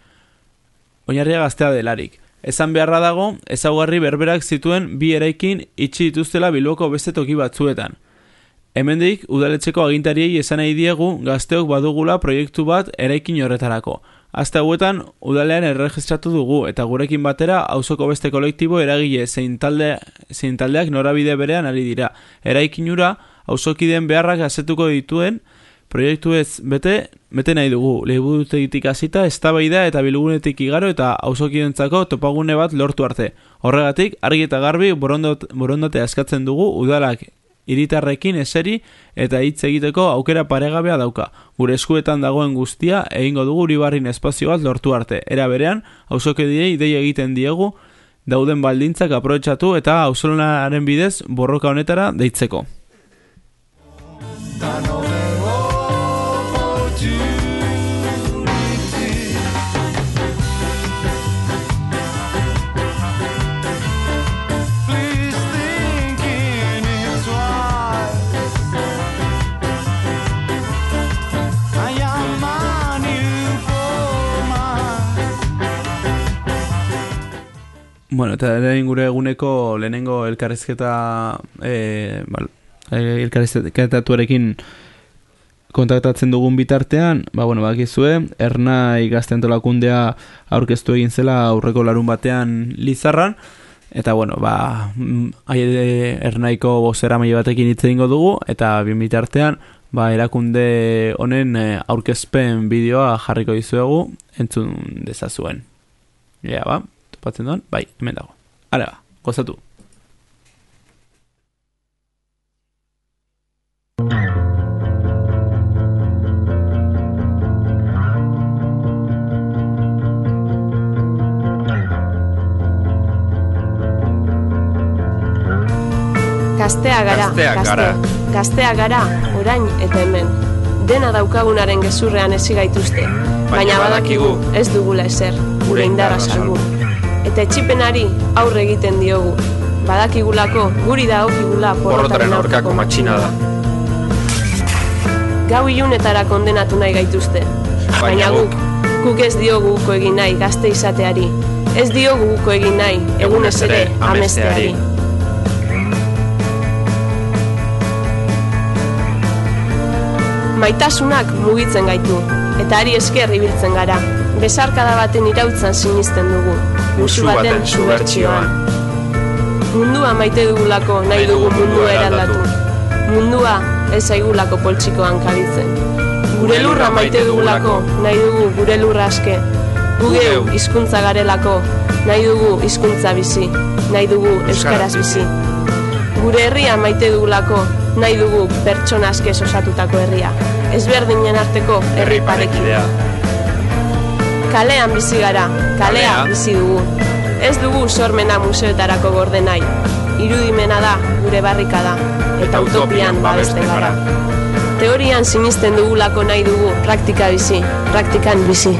oinarria gaztea delarik. Esan beharra dago, ezaugarri berberak zituen bi eraikin itxi dituztela bilboko beste toki batzuetan. Hemendik, udaletxeko agintariei esan nahi diegu gazteok badugula proiektu bat eraikin horretarako. Azte hauetan, udalean erregistratu dugu eta gurekin batera auzoko beste kolektibo eragile zein, talde, zein taldeak norabide berean ari dira. Eraikinura, auzokideen beharrak azetuko dituen, Proiektu ez bete, bete nahi dugu, lehibutegitik hasita, eztabaida eta bilgunetik igaro eta auzokidentzako topagune bat lortu arte. Horregatik, argi eta garbi borondate askatzen dugu udalak hiritarrekin eseri eta hitz egiteko aukera paregabea dauka. Gure eskuetan dagoen guztia egingo dugu uribarrin espazio bat lortu arte. Era berean, hausokediei dei egiten diegu dauden baldintzak aprobetxatu eta auzolanaren bidez borroka honetara deitzeko. Bueno, eta lehen gure eguneko lehenengo elkarrizketa e, bal, e, elkarrizketatuarekin kontaktatzen dugun bitartean, ba, bueno, bakizue, Ernai gaztentolakundea aurkeztu egin zela aurreko larun batean Lizarran, eta bueno, ba, mm, aire Ernaiko bozera maile batekin hitz egingo dugu, eta bien bitartean, ba, erakunde honen e, aurkezpen bideoa jarriko dizuegu, entzun dezazuen. Ja, ba, topatzen duen, bai, hemen dago. Hala, ba, gozatu. Gaztea gara, Gazteak gara. Gaztea gara, orain eta hemen. Dena daukagunaren gezurrean ezi gaituzte. Baina badakigu ez dugula ezer, gure indarra salbu. Eta etxipenari aurre egiten diogu. Badakigulako guri dagokigula Porrotaren aurkako matxina da. Gau ilunetara kondenatu nahi gaituzte. Baina guk, guk ez diogu uko egin nahi gazte izateari. Ez diogu uko egin nahi egunez ere amesteari. Maitasunak mugitzen gaitu, eta ari esker ibiltzen gara. Besarkada baten irautzan sinisten dugu, musu baten subertsioan. Mundua maite dugulako nahi dugu mundua eraldatu. Mundua ez zaigulako poltsikoan kabitzen. Gure lurra maite dugulako nahi dugu gure lurra aske. Gu geu hizkuntza garelako nahi dugu hizkuntza bizi, nahi dugu euskaraz bizi. Gure herria maite dugulako nahi dugu pertsona askez osatutako herria. Ezberdinen arteko herri parekidea. Kalean bizi gara, kalean bizi dugu. Ez dugu sormena museoetarako gorde nahi. Irudimena da gure barrikada, eta utopian babesten gara. Teorian sinisten dugulako nahi dugu praktika bizi, praktikan bizi.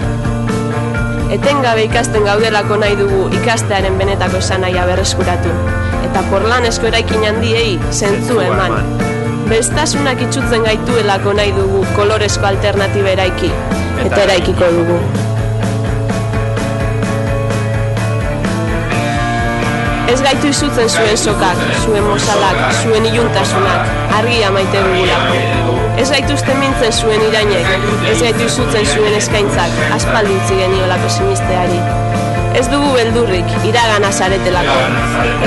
Etengabe ikasten gaudelako nahi dugu ikastearen benetako esanahia berreskuratu. Eta porlanezko eraikin handiei zentzu eman. Bestasunak itxutzen gaituelako nahi dugu kolorezko alternatiba eraiki. Eta eraikiko dugu. Ez gaitu izutzen zuen sokak, zuen mozalak, zuen iluntasunak, argia maite dugulako. Ez gaituzte mintzen zuen irainek, ez gaitu izutzen zuen eskaintzak, aspaldi utzi geniolako sinisteari. Ez dugu beldurrik, iragana zaretelako.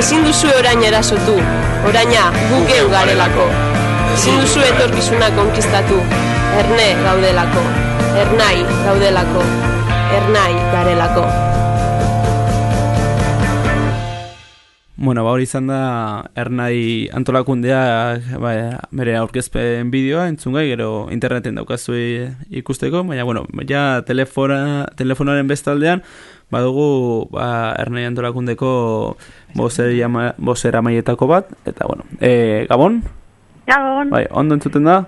Ezin duzu orain erasotu, oraina gu geu garelako. Ezin duzu etorkizuna konkistatu, erne gaudelako, ernai gaudelako, ernai garelako. Bueno, ba hori izan da Ernai antolakundea ba, bere aurkezpen bideoa entzungai gero interneten daukazu ikusteko, baina bueno, ja telefona, telefonaren bestaldean badugu ba, Ernai antolakundeko bozera maietako bat, eta bueno, e, Gabon? Gabon. Bai, ondo entzuten da?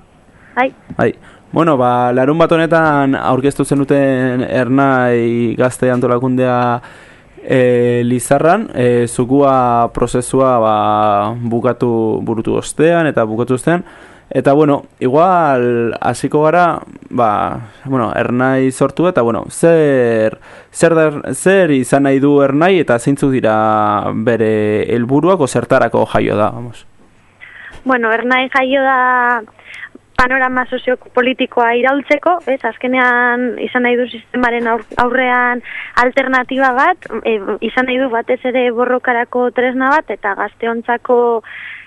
Bai. Bai. Bueno, ba, larun bat honetan aurkeztu zenuten Ernai gazte antolakundea e, Lizarran, e, zukua prozesua ba, bukatu burutu ostean eta bukatu ostean, eta bueno, igual hasiko gara, ba, bueno, Ernai sortu eta bueno, zer, zer, da, zer izan nahi du Ernai eta zeintzuk dira bere helburuak o zertarako jaio da, vamos. Bueno, Ernai jaio da panorama soziopolitikoa iraultzeko, ez, azkenean izan nahi du sistemaren aur- aurrean alternatiba bat, e, izan nahi du batez ere borrokarako tresna bat, eta gazteontzako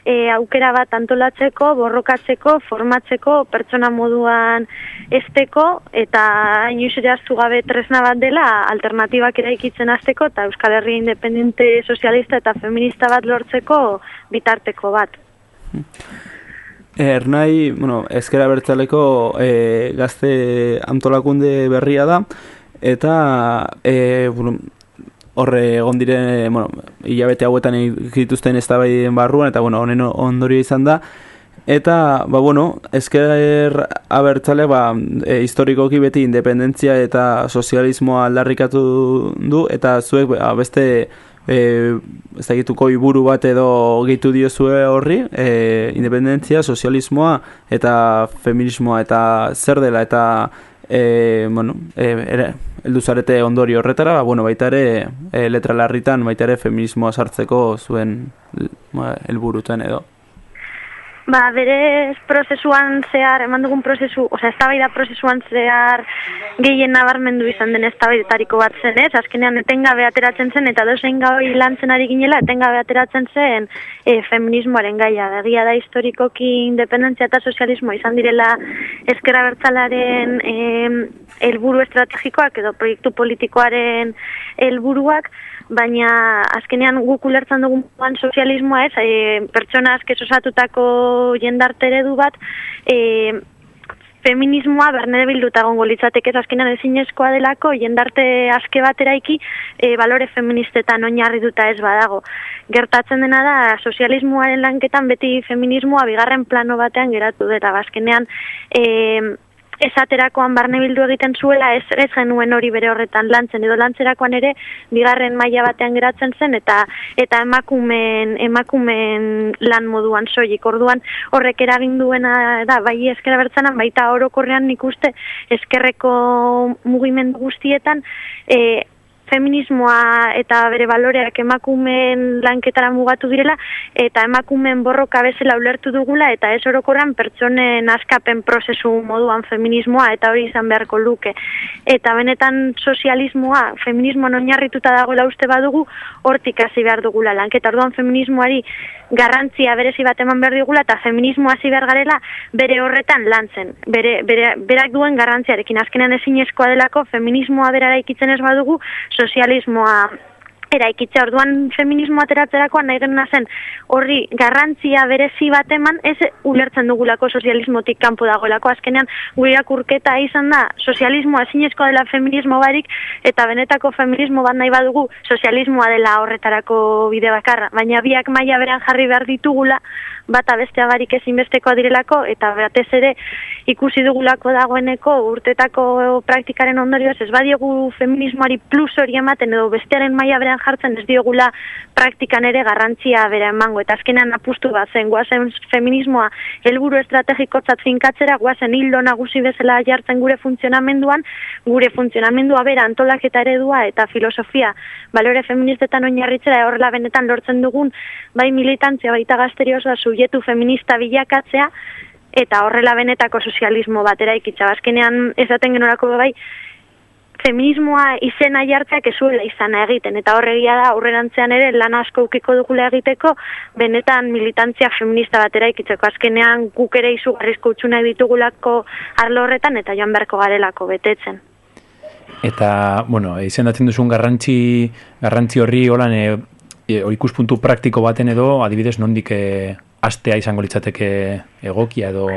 e, aukera bat antolatzeko, borrokatzeko, formatzeko, pertsona moduan esteko, eta inoiz ere gabe tresna bat dela alternatibak eraikitzen hasteko eta Euskal Herria independente sozialista eta feminista bat lortzeko bitarteko bat. Ernai, bueno, ezkera bertzaleko e, gazte antolakunde berria da, eta e, bueno, horre egon diren, bueno, hilabete hauetan dituzten eztabaiden barruan, eta bueno, honen ondorio izan da, Eta, ba, bueno, ezker abertzale, ba, e, historikoki beti independentzia eta sozialismoa aldarrikatu du, eta zuek ba, beste e, ez dakituko iburu bat edo gehitu diozue horri, e, independentzia, sozialismoa eta feminismoa eta zer dela eta e, bueno, e, ere, heldu zarete ondori horretara, ba, bueno, baita ere e, letra larritan baita ere feminismoa sartzeko zuen helburutan edo. Ba, berez prozesuan zehar, eman dugun prozesu, osea, eztabaida prozesuan zehar gehien nabarmendu izan den eztabaidetariko bat zen, ez? Azkenean etengabe ateratzen zen, eta dozein gaui lantzen ari ginela, etengabe ateratzen zen e, feminismoaren gaia. Egia da historikoki independentzia eta sozialismo izan direla ezkerra bertzalaren e, helburu estrategikoak edo proiektu politikoaren helburuak, baina azkenean guk ulertzen dugun moduan sozialismoa ez, e, pertsona aske osatutako jendarte eredu bat, e, feminismoa berne bilduta gongo litzateke ez azkenean ezinezkoa delako jendarte aske bat eraiki e, balore feministetan oinarrituta ez badago. Gertatzen dena da sozialismoaren lanketan beti feminismoa bigarren plano batean geratu dela azkenean e, esaterakoan barne bildu egiten zuela ez, ez genuen hori bere horretan lantzen edo lantzerakoan ere bigarren maila batean geratzen zen eta eta emakumen emakumen lan moduan soilik. Orduan horrek eragin duena da bai eskera bertzanan baita orokorrean ikuste eskerreko mugimendu guztietan e, feminismoa eta bere baloreak emakumen lanketara mugatu direla eta emakumen borroka bezala ulertu dugula eta ez orokorran pertsonen askapen prozesu moduan feminismoa eta hori izan beharko luke. Eta benetan sozialismoa feminismoan oinarrituta dagoela uste badugu hortik hasi behar dugula lanketa. Orduan feminismoari garrantzia berezi bat eman behar digula eta feminismo hasi behar garela bere horretan lantzen. Bere, bere, berak duen garrantziarekin azkenean ezinezkoa delako feminismoa berara ikitzen ez badugu sozialismoa eraikitza orduan feminismo ateratzerakoan nahi genuna zen horri garrantzia berezi bat eman ez ulertzen dugulako sozialismotik kanpo dagoelako. Azkenean gure irakurketa izan da sozialismoa ezinezkoa dela feminismo barik eta benetako feminismo bat nahi badugu sozialismoa dela horretarako bide bakarra. Baina biak maila beran jarri behar ditugula bata bestea barik ezinbestekoa direlako eta batez ere ikusi dugulako dagoeneko urtetako praktikaren ondorioz ez badiogu feminismoari plus hori ematen edo bestearen maila beran jartzen ez diogula praktikan ere garrantzia bera emango. Eta azkenean apustu bat zen guazen feminismoa helburu estrategikotzat finkatzera guazen hildo nagusi bezala jartzen gure funtzionamenduan gure funtzionamendua bera antolaketa eredua eta filosofia balore feministetan oinarritzera horrela benetan lortzen dugun bai militantzia baita gazterioza subjetu feminista bilakatzea eta horrela benetako sozialismo batera ikitza. Azkenean esaten genorako bai, feminismoa izena jartzeak ezuela izana egiten, eta horregia da aurrerantzean ere lan asko ukiko dugula egiteko, benetan militantzia feminista batera ikitzeko. Azkenean guk ere izugarrizko utxuna ditugulako arlo horretan, eta joan beharko garelako betetzen. Eta, bueno, izendatzen duzun garrantzi, garrantzi horri holan e, e, ikuspuntu praktiko baten edo, adibidez, nondik e, astea izango litzateke egokia edo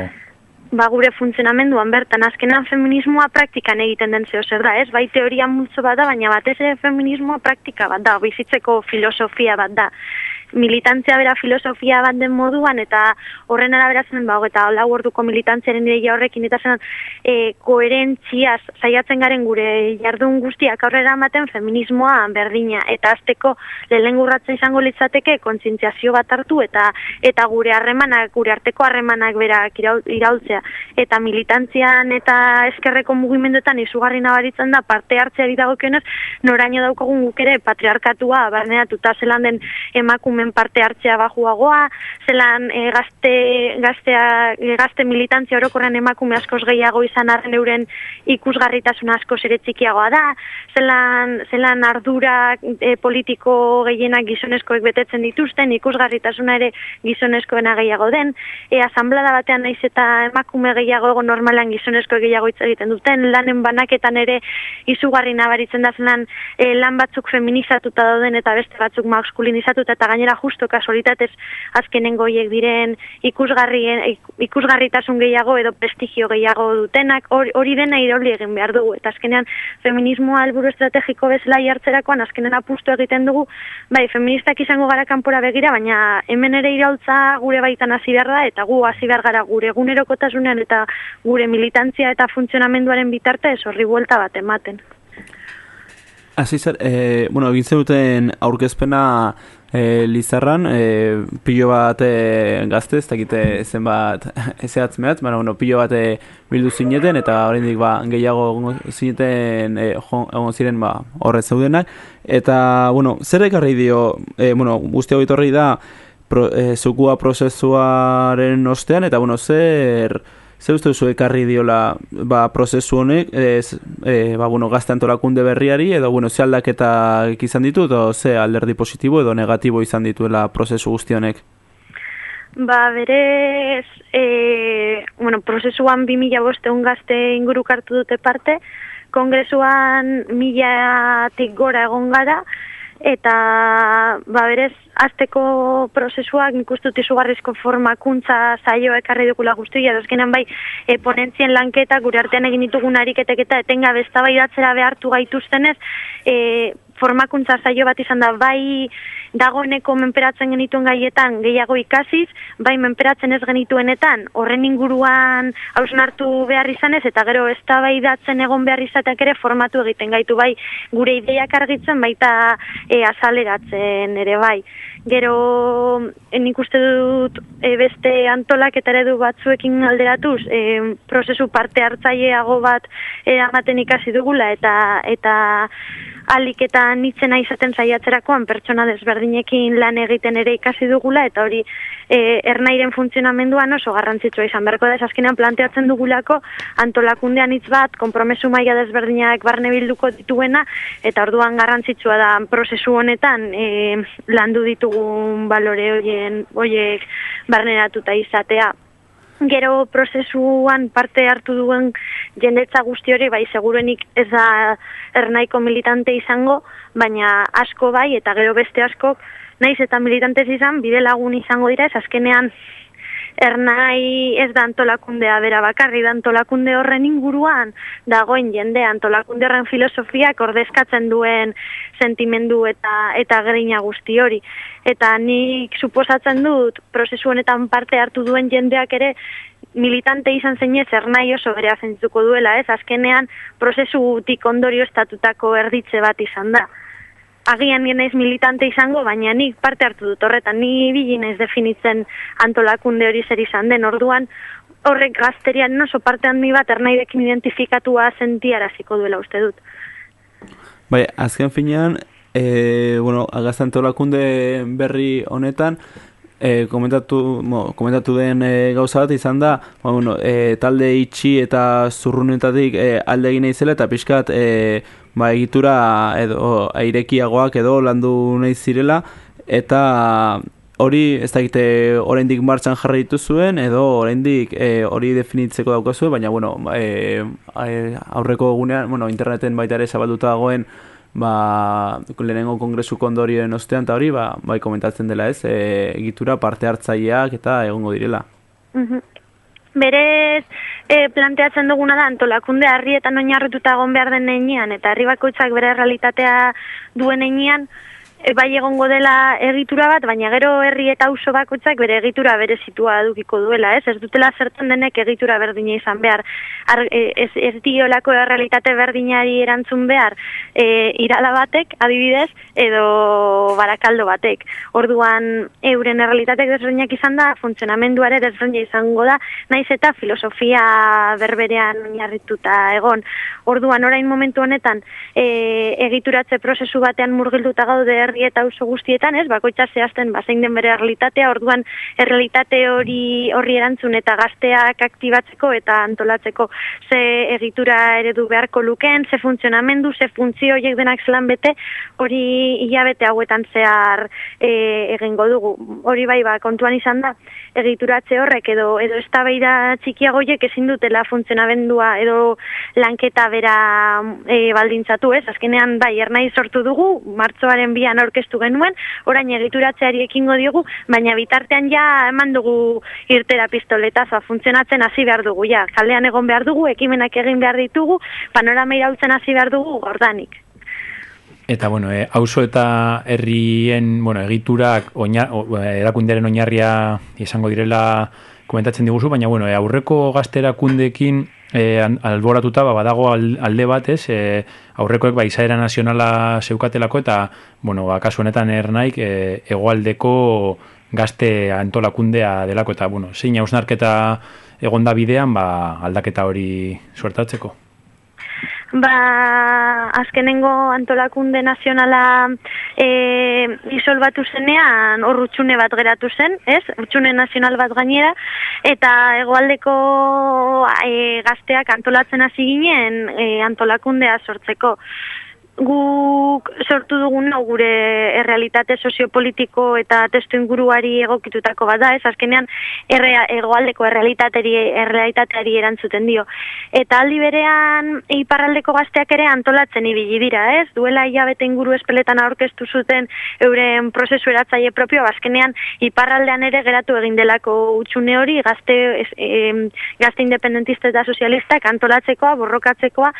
ba, gure funtzionamenduan bertan azkenan feminismoa praktikan egiten den zeo zer da, ez? Bai teoria multzo bat da, baina batez ere feminismoa praktika bat da, bizitzeko filosofia bat da. Militantzia bera filosofia bat den moduan eta horren arabera zen ba, eta lau orduko militantziaren ideia horrekin eta zen e, koherentziaz saiatzen garen gure jardun guztiak aurrera ematen feminismoa berdina. Eta azteko lehen izango litzateke kontzientziazio bat hartu eta eta gure harremanak, gure arteko harremanak berak iraultzea. Eta militantzian eta eskerreko mugimenduetan izugarri nabaritzen da parte hartzea dagokionez noraino daukagun guk ere patriarkatua barneatuta zelan den emakumen parte hartzea bajuagoa, zelan e, gazte, gaztea, e, gazte militantzia orokorren emakume askoz gehiago izan arren euren ikusgarritasun asko ere txikiagoa da, zelan, zelan ardura e, politiko gehienak gizonezkoek betetzen dituzten, ikusgarritasuna ere gizonezkoena gehiago den, e, asamblada batean naiz eta emakume gehiago ego normalan gizonezko gehiago hitz egiten duten, lanen banaketan ere izugarri nabaritzen da zelan e, lan batzuk feminizatuta dauden eta beste batzuk maskulinizatuta eta gainera gainera justo kasualitatez azkenengo hiek diren ikusgarrien, ik- ikusgarritasun gehiago edo prestigio gehiago dutenak, hori hori dena irauli egin behar dugu. Eta azkenean feminismoa helburu estrategiko bezala jartzerakoan azkenean apustu egiten dugu, bai, feministak izango gara kanpora begira, baina hemen ere iraultza gure baitan hasi behar da, eta gu hasi behar gara gure egunerokotasunean eta gure militantzia eta funtzionamenduaren bitarte ez horri buelta bat ematen. Hasi zer, e, bueno, egin duten aurkezpena e, Lizarran, e, pilo bat e, gazte, ez dakite zenbat ezeatz mehatz, baina, bueno, pilo bat e, bildu zineten, eta oraindik ba, gehiago zineten e, egon ziren ba, horre zeudenak, eta, bueno, zer ekarri dio, e, bueno, guzti hau da, pro, e, zukua prozesuaren ostean, eta, bueno, zer... Zer uste duzu ekarri diola ba, prozesu honek, ez, e, ba, bueno, gazte antolakunde berriari, edo bueno, ze aldaketak izan ditu, edo ze alderdi positibo edo negatibo izan dituela prozesu guzti honek? Ba, berez, e, bueno, prozesuan 2000 bosteun gazte inguruk hartu dute parte, kongresuan milatik gora egon gara, eta ba, berez, azteko prozesuak nik uste dut izugarrizko formakuntza saio ekarri dukula guztia, azkenan bai e, ponentzien lanketa, gure artean egin ditugun ariketek eta etengabe eztabaidatzera behartu gaituztenez, e, formakuntza saio bat izan da bai dagoeneko menperatzen genituen gaietan gehiago ikasiz, bai menperatzen ez genituenetan horren inguruan hausnartu behar izanez eta gero eztabaidatzen egon behar izateak ere formatu egiten gaitu bai gure ideiak argitzen baita e, azaleratzen ere bai. Gero e, nik uste dut e, beste antolak eta eredu batzuekin alderatuz e, prozesu parte hartzaileago bat eramaten ikasi dugula eta eta alik eta nitzena izaten saiatzerakoan pertsona desberdinekin lan egiten ere ikasi dugula eta hori e, ernairen funtzionamenduan oso garrantzitsua izan beharko da. Azkenean planteatzen dugulako antolakundean hitz bat konpromesu maila desberdinak barne bilduko dituena eta orduan garrantzitsua da prozesu honetan e, landu ditugun balore hoien hoiek barneratuta izatea. Gero prozesuan parte hartu duen jendetza guzti hori, bai, seguruenik ez da ernaiko militante izango, baina asko bai, eta gero beste askok, naiz eta militantez izan, bide lagun izango dira, ez azkenean ernai ez da antolakundea bera bakarri, da antolakunde horren inguruan dagoen jende, antolakunde horren filosofiak ordezkatzen duen sentimendu eta eta gerina guzti hori. Eta nik suposatzen dut, prozesu honetan parte hartu duen jendeak ere, militante izan zeinez ernai oso berea zentzuko duela, ez? Azkenean, prozesutik ondorio estatutako erditze bat izan da agian nien naiz militante izango, baina nik parte hartu dut horretan, ni ibili naiz definitzen antolakunde hori zer izan den, orduan horrek gazterian oso parte handi bat ernaidekin identifikatua sentiaraziko duela uste dut. Bai, azken finean, e, bueno, agazte antolakunde berri honetan, e, komentatu, mo, komentatu den e, gauza bat izan da, ba, bueno, e, talde itxi eta zurrunetatik e, alde egin izela eta pixkat e, ba, egitura edo airekiagoak edo landu nahi zirela eta hori ez dakite oraindik martxan jarri dituzuen edo oraindik e, hori definitzeko daukazue, baina bueno, e, aurreko egunean, bueno, interneten baita ere zabalduta dagoen ba, lehenengo kongresu kondorioen ostean eta hori, ba, bai komentatzen dela ez, e, egitura parte hartzaileak eta egongo direla. Mhm. Berez, e, planteatzen duguna da antolakunde harrietan oinarrituta egon behar den heinean, eta herri bakoitzak bere realitatea duen heinean, e, bai egongo dela egitura bat, baina gero herri eta auzo bakoitzak bere egitura bere situa edukiko duela, ez? Ez dutela zertan denek egitura berdina izan behar. Ar, e, ez, ez diolako realitate berdinari erantzun behar e, irala batek, adibidez, edo barakaldo batek. Orduan, euren errealitatek desberdinak izan da, funtzionamenduare desberdina izango da, naiz eta filosofia berberean oinarrituta egon. Orduan, orain momentu honetan, e, egituratze prozesu batean murgilduta gaude herri eta auzo guztietan, ez? Bakoitza zehazten bazein den bere realitatea, orduan errealitate hori horri erantzun eta gazteak aktibatzeko eta antolatzeko ze egitura eredu beharko lukeen, ze funtzionamendu, ze funtzio horiek denak zelan bete, hori hilabete hauetan zehar e, egingo dugu. Hori bai, ba, kontuan izan da, egituratze horrek edo edo eztabaida txikiagoiek ezin dutela funtzionamendua edo lanketa bera e, baldintzatu, ez? Azkenean bai, ernai sortu dugu, martzoaren bian plan aurkeztu genuen, orain egituratzeari ekingo diogu, baina bitartean ja eman dugu irtera pistoletazoa funtzionatzen hasi behar dugu, ja, kalean egon behar dugu, ekimenak egin behar ditugu, panorama iraultzen hasi behar dugu gordanik. Eta, bueno, e, auzo eta herrien, bueno, egiturak oina, o, erakundearen oinarria izango direla komentatzen diguzu, baina, bueno, e, aurreko gazte erakundeekin e, alboratuta ba, badago al- alde batez, e, aurrekoek ba, izaera nazionala zeukatelako, eta, bueno, ba, kasu honetan ernaik, e, egoaldeko gazte antolakundea delako, eta, bueno, zein hausnarketa egonda bidean, ba, aldaketa hori suertatzeko. Ba, azkenengo antolakunde nazionala e, isolbatu zenean hor utxune bat geratu zen, ez? Utxune nazional bat gainera, eta hegoaldeko e, gazteak antolatzen hasi ginen e, antolakundea sortzeko. Guk sortu dugun hau gure errealitate soziopolitiko eta testu inguruari egokitutako bada, ez azkenean errea, egoaldeko errealitateri, errealitateari erantzuten dio. Eta aldi berean iparraldeko gazteak ere antolatzen ibili dira, ez? Duela hilabete inguru espeletan aurkeztu zuten euren prozesu eratzaile propio, azkenean iparraldean ere geratu egin delako utxune hori gazte, ez, em, gazte independentista eta sozialistak antolatzekoa, borrokatzekoa,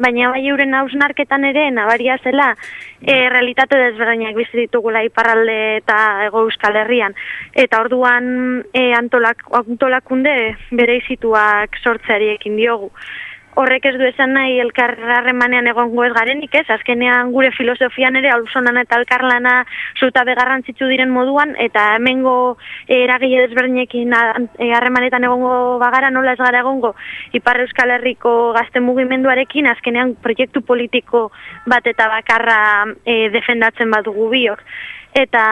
baina bai euren hausnarketan ere nabaria zela e, realitate desberdinak bizi ditugula iparralde eta ego euskal herrian. Eta orduan e, antolak, antolakunde bere izituak sortzeari ekin diogu. Horrek ez du esan nahi elkarrarremanean egongo ez garenik, ez? Azkenean gure filosofian ere auzonan eta elkarlana zutabe garrantzitsu diren moduan, eta hemengo eragile desberdinekin eh, harremanetan egongo bagara nola ez gara egongo Ipar Euskal Herriko gazte mugimenduarekin azkenean proiektu politiko bat eta bakarra eh, defendatzen badugu biok. Eta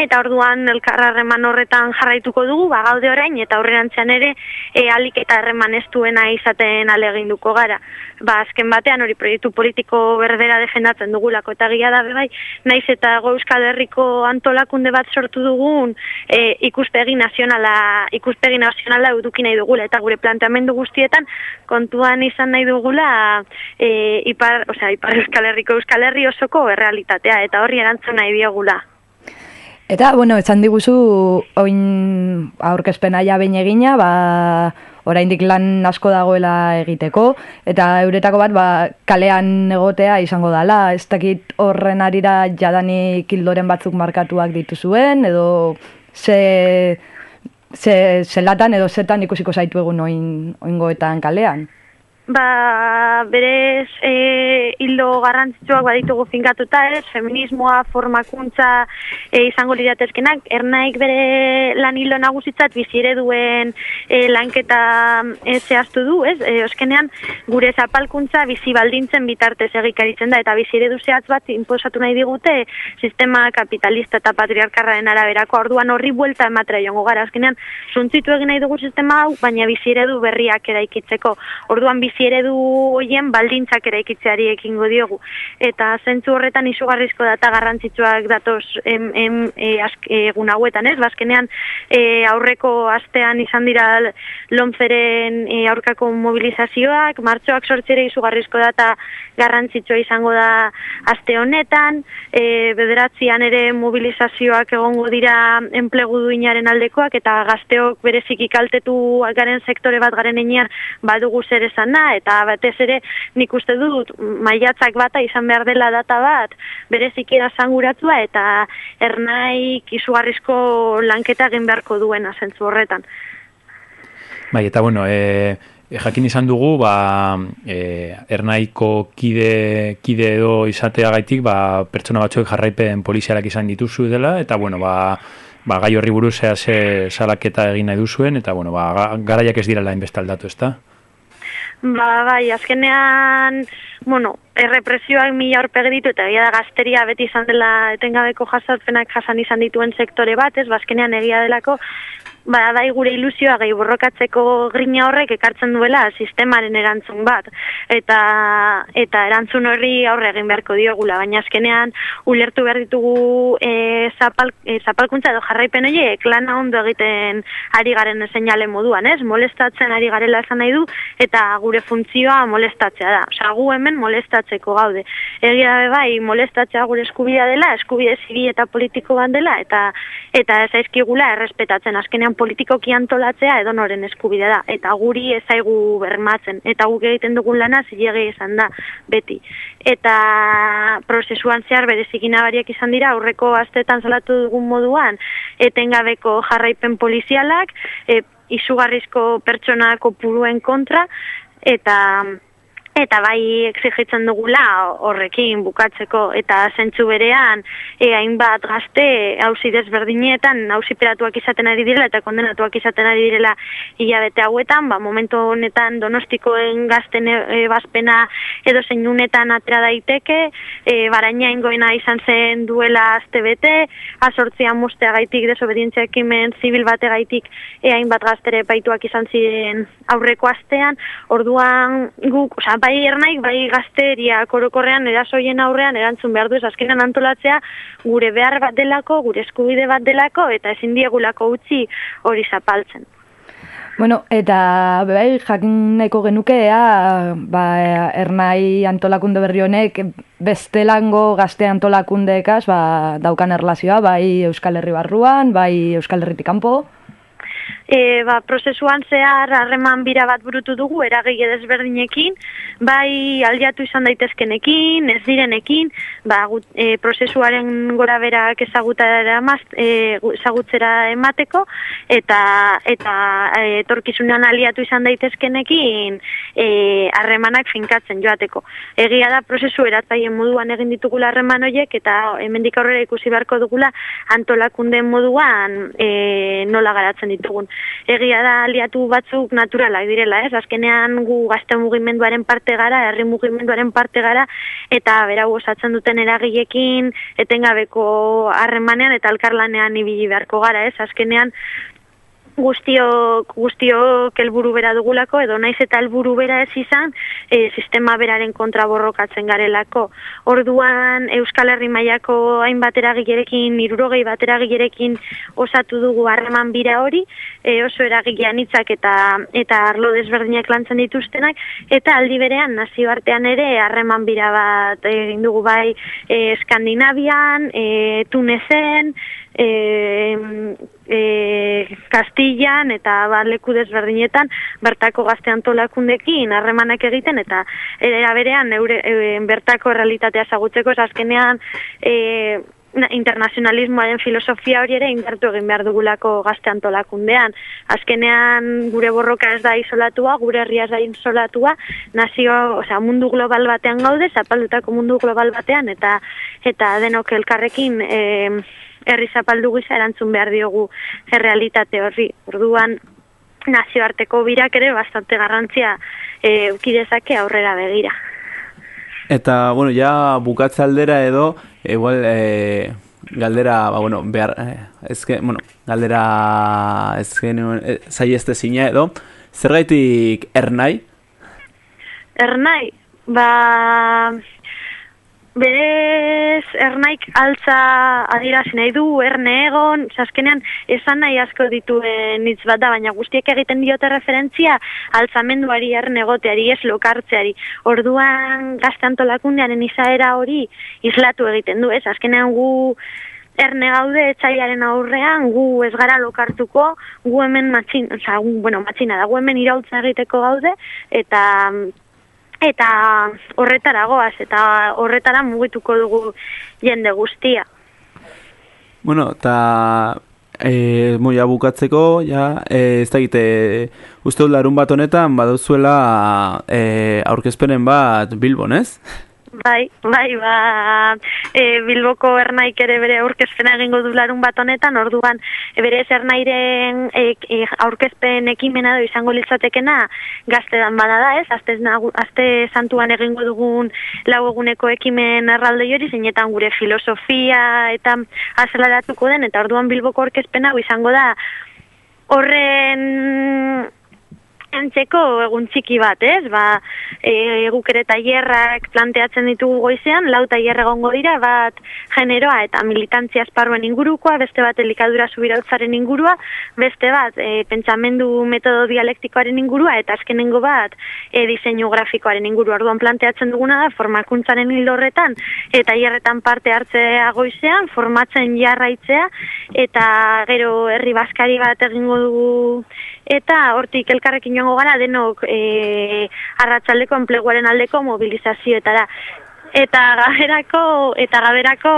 Eta orduan elkarrarreman horretan jarraituko dugu, ba gaude orain eta aurrerantzean ere e, alik eta harreman estuena izaten aleginduko gara. Ba azken batean hori proiektu politiko berbera defendatzen dugulako eta gila da bai, naiz eta Euskal Herriko antolakunde bat sortu dugun e, ikuspegi nazionala, ikuspegi nazionala eduki nahi dugula eta gure planteamendu guztietan kontuan izan nahi dugula e, ipar, osea, ipar Euskal Herriko Euskal Herri osoko errealitatea eta horri erantzun nahi diogula. Eta, bueno, esan diguzu, oin aurkezpena ja behin egina, ba, oraindik lan asko dagoela egiteko, eta euretako bat, ba, kalean egotea izango dala, ez dakit horren arira jadanik hildoren batzuk markatuak dituzuen, edo ze, ze, zelatan edo zetan ikusiko zaitu egun oin, oingoetan kalean. Ba, berez e, hildo garrantzitsuak baditugu finkatuta ez, feminismoa, formakuntza e, izango liratezkenak, ernaik bere lan hildo nagusitzat bizire duen e, lanketa e, zehaztu du, ez? E, oskenean, gure zapalkuntza bizi baldintzen bitartez egikaritzen da, eta bizire du zehatz bat inposatu nahi digute sistema kapitalista eta patriarkarraren araberako, orduan horri buelta ematera joango gara, azkenean, suntzitu egin nahi dugu sistema hau, baina bizire du berriak eraikitzeko, orduan bizi eredu hoien baldintzak eraikitzeari ekingo diogu. Eta zentzu horretan izugarrizko data garrantzitsuak datoz em, em, e, azk- egun hauetan, ez? Bazkenean e, aurreko astean izan dira lonferen e, aurkako mobilizazioak, martxoak sortzere izugarrizko data garrantzitsua izango da aste honetan, e, bederatzian ere mobilizazioak egongo dira enplegu duinaren aldekoak eta gazteok bereziki kaltetu garen sektore bat garen enean badugu zer eta batez ere nik uste dut maiatzak bata izan behar dela data bat bereziki sanguratua eta ernaik izugarrizko lanketa egin beharko duena zentzu horretan. Bai, eta bueno, e, jakin izan dugu, ba, e, ernaiko kide, kide edo izateagaitik, ba, pertsona batzuek jarraipen polizialak izan dituzu dela, eta bueno, ba, ba, gai horri buruz zea ze salaketa egin nahi duzuen, eta bueno, ba, ga- garaiak ez direla inbeste aldatu, ezta? Ba, bai, azkenean, bueno, errepresioak mila aurpegi ditu eta egia da gazteria beti izan dela etengabeko jasarpenak jasan izan dituen sektore bat, ez, bazkenean egia delako, ba, bai gure ilusioa gehi borrokatzeko grina horrek ekartzen duela sistemaren erantzun bat. Eta, eta erantzun horri aurre egin beharko diogula, baina azkenean ulertu behar ditugu e, zapal, e, zapalkuntza edo jarraipen horiek lana ondo egiten ari garen seinale moduan, ez? Molestatzen ari garela esan nahi du, eta gure funtzioa molestatzea da. Osa, gu hemen molestatzeko gaude. Egia bai, molestatzea gure eskubidea dela, eskubide zibil eta politiko bat dela, eta eta ez errespetatzen. Azkenean politikoki antolatzea edonoren eskubidea da, eta guri ez zaigu bermatzen. Eta guk egiten dugun lana zilegi izan da, beti. Eta prozesuan zehar berezik nabariak izan dira, aurreko astetan salatu dugun moduan, etengabeko jarraipen polizialak, e, izugarrizko pertsona kopuruen kontra, eta eta bai exigitzen dugula horrekin bukatzeko. Eta zentzu berean e, hainbat gazte hausi desberdinetan hausi peratuak izaten ari direla eta kondenatuak izaten ari direla hilabete hauetan, ba, momentu honetan donostikoen gazten e, bazpena edo zeinunetan atera daiteke, e, baraina ingoena izan zen duela azte bete, azortzian musteagaitik desobedientzia ekimen zibil bategaitik e, hainbat gaztere paituak izan ziren aurreko astean, orduan guk, osea, bai ernaik, bai gazteria korokorrean erasoien aurrean erantzun behar du ez azkenan antolatzea gure behar bat delako, gure eskubide bat delako eta ezin diegulako utzi hori zapaltzen. Bueno, eta bai, jakin nahiko genuke, ea, ba, ernai antolakunde berri honek bestelango gazte antolakundekaz ba, daukan erlazioa, bai Euskal Herri barruan, bai Euskal Herritik kanpo. E, ba, prozesuan zehar harreman bira bat burutu dugu eragile desberdinekin, bai aliatu izan daitezkenekin, ez direnekin, ba, gut, e, prozesuaren gora berak ezagutara emaz, e, gu- ezagutzera emateko, eta eta e, etorkizunean aliatu izan daitezkenekin e, harremanak finkatzen joateko. Egia da prozesu eratzaien moduan egin ditugula harreman horiek eta hemendik aurrera ikusi beharko dugula antolakunde moduan e, nola garatzen ditugun. Egia da aliatu batzuk naturalak direla, ez? Azkenean gu gazte mugimenduaren parte gara, herri mugimenduaren parte gara eta berau osatzen duten eragilekin etengabeko harremanean eta elkarlanean ibili beharko gara, ez? Azkenean guztiok, guztiok helburu bera dugulako, edo naiz eta helburu bera ez izan, e, sistema beraren kontra borrokatzen garelako. Orduan Euskal Herri mailako hainbat eragilerekin, irurogei bat eragilerekin osatu dugu harreman bira hori, e, oso eragile anitzak eta eta arlo desberdinak lantzen dituztenak, eta aldi berean nazioartean ere harreman bira bat egin dugu bai e, Eskandinavian, e, Tunesen, e, e, Kastillan eta ba, leku desberdinetan bertako gazte antolakundekin harremanak egiten eta era berean eure, e, bertako realitatea zagutzeko ez azkenean e, na- internazionalismoaren filosofia hori ere indartu egin behar dugulako gazte antolakundean. Azkenean gure borroka ez da isolatua, gure herria ez da isolatua, nazio, osea, mundu global batean gaude, zapaldutako mundu global batean, eta eta denok elkarrekin e, herri zapaldu gisa erantzun behar diogu errealitate horri. Orduan, nazioarteko birak ere bastante garrantzia e, ukidezake aurrera begira. Eta, bueno, ja bukatze aldera edo, igual, e, galdera, ba, bueno, behar, eh, ezke, bueno, galdera, ezke, e, zaieste zina edo, zergaitik ernai? Ernai, ba... Berez, ernaik altza adirazi nahi du, erne egon, azkenean esan nahi asko dituen hitz bat da, baina guztiek egiten diote referentzia altzamenduari erne egoteari, ez lokartzeari. Orduan gazte antolakundearen izaera hori islatu egiten du, ez? Azkenean gu erne gaude etxaiaren aurrean, gu ez gara lokartuko, gu hemen matxin, oza, gu, bueno, matxina da, gu hemen irautza egiteko gaude, eta eta horretara goaz, eta horretara mugituko dugu jende guztia. Bueno, eta e, mo, ja bukatzeko, ja, e, ez da egite, uste dut larun bat honetan, baduzuela e, aurkezpenen bat Bilbon, ez? Bai, bai, ba, e, Bilboko ernaik ere bere aurkezpena egingo du larun bat honetan, orduan e, bere ernairen e, e, aurkezpen ekimena do izango litzatekena gaztedan bada da, ez? Azte, azte santuan egingo dugun lau eguneko ekimen erralde hori, zeinetan gure filosofia eta azelaratuko den, eta orduan Bilboko aurkezpena izango da horren antzeko egun txiki bat, ez? Ba, e, guk ere tailerrak planteatzen ditugu goizean, lau tailer egongo dira, bat generoa eta militantzia esparruen ingurukoa, beste bat elikadura subirautzaren ingurua, beste bat e, pentsamendu metodo dialektikoaren ingurua, eta azkenengo bat e, diseinu grafikoaren ingurua. Orduan planteatzen duguna da, formakuntzaren hildo horretan, eta hierretan parte hartzea goizean, formatzen jarraitzea, eta gero herri baskari bat egingo dugu eta hortik elkarrekin joango gara denok e, arratsaldeko enpleguaren aldeko mobilizazioetara. Eta gaberako, eta gaberako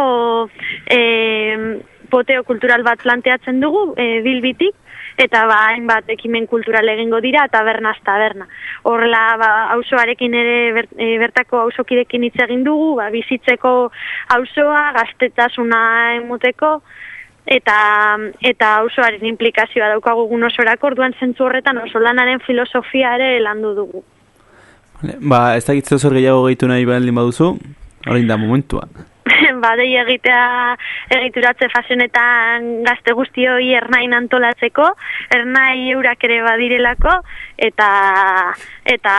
e, poteo kultural bat planteatzen dugu, e, bilbitik, eta ba, hainbat ekimen kultural egingo dira, tabernaz taberna. Horrela, ba, auzoarekin ere ber, e, bertako auzokidekin hitz egin dugu, ba, bizitzeko auzoa, gaztetasuna emuteko, eta eta auzoaren implikazioa daukagu gun osorako, orduan zentzu horretan oso lanaren filosofia ere landu dugu. Vale, ba, ez dakit zer gehiago gehitu nahi baldin baduzu, orain da momentua. ba, dei egitea egituratze fasionetan gazte guztioi ernain antolatzeko, ernai eurak ere badirelako, eta eta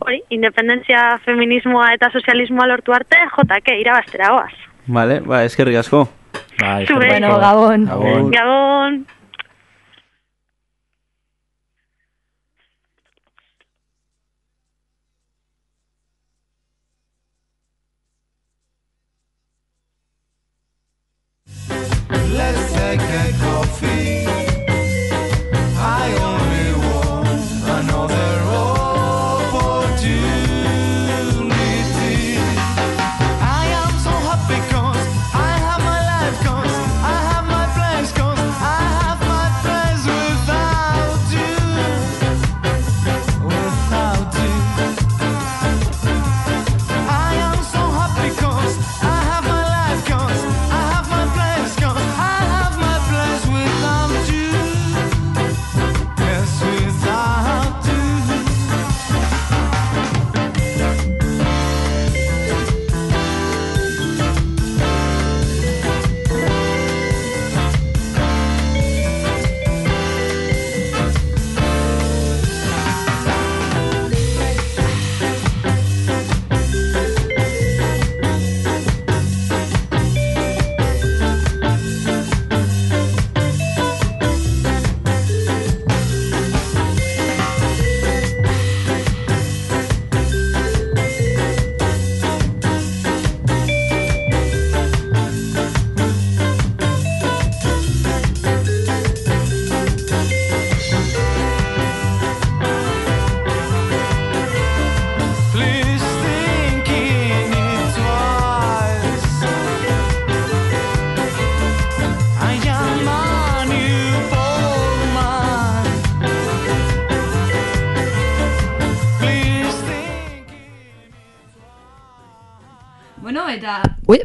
hori, independentzia, feminismoa eta sozialismoa lortu arte, jotake, irabaztera goaz. Vale, ba, eskerrik asko. Bai, Zure. Bueno, Gabon. Gabon. Gabon. Let's take a coffee. I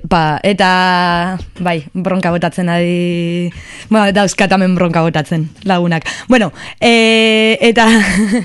Pa, eta... Bai, bronka botatzen ari... Ba, dauzkatamen bronka botatzen lagunak. Bueno, e, eta...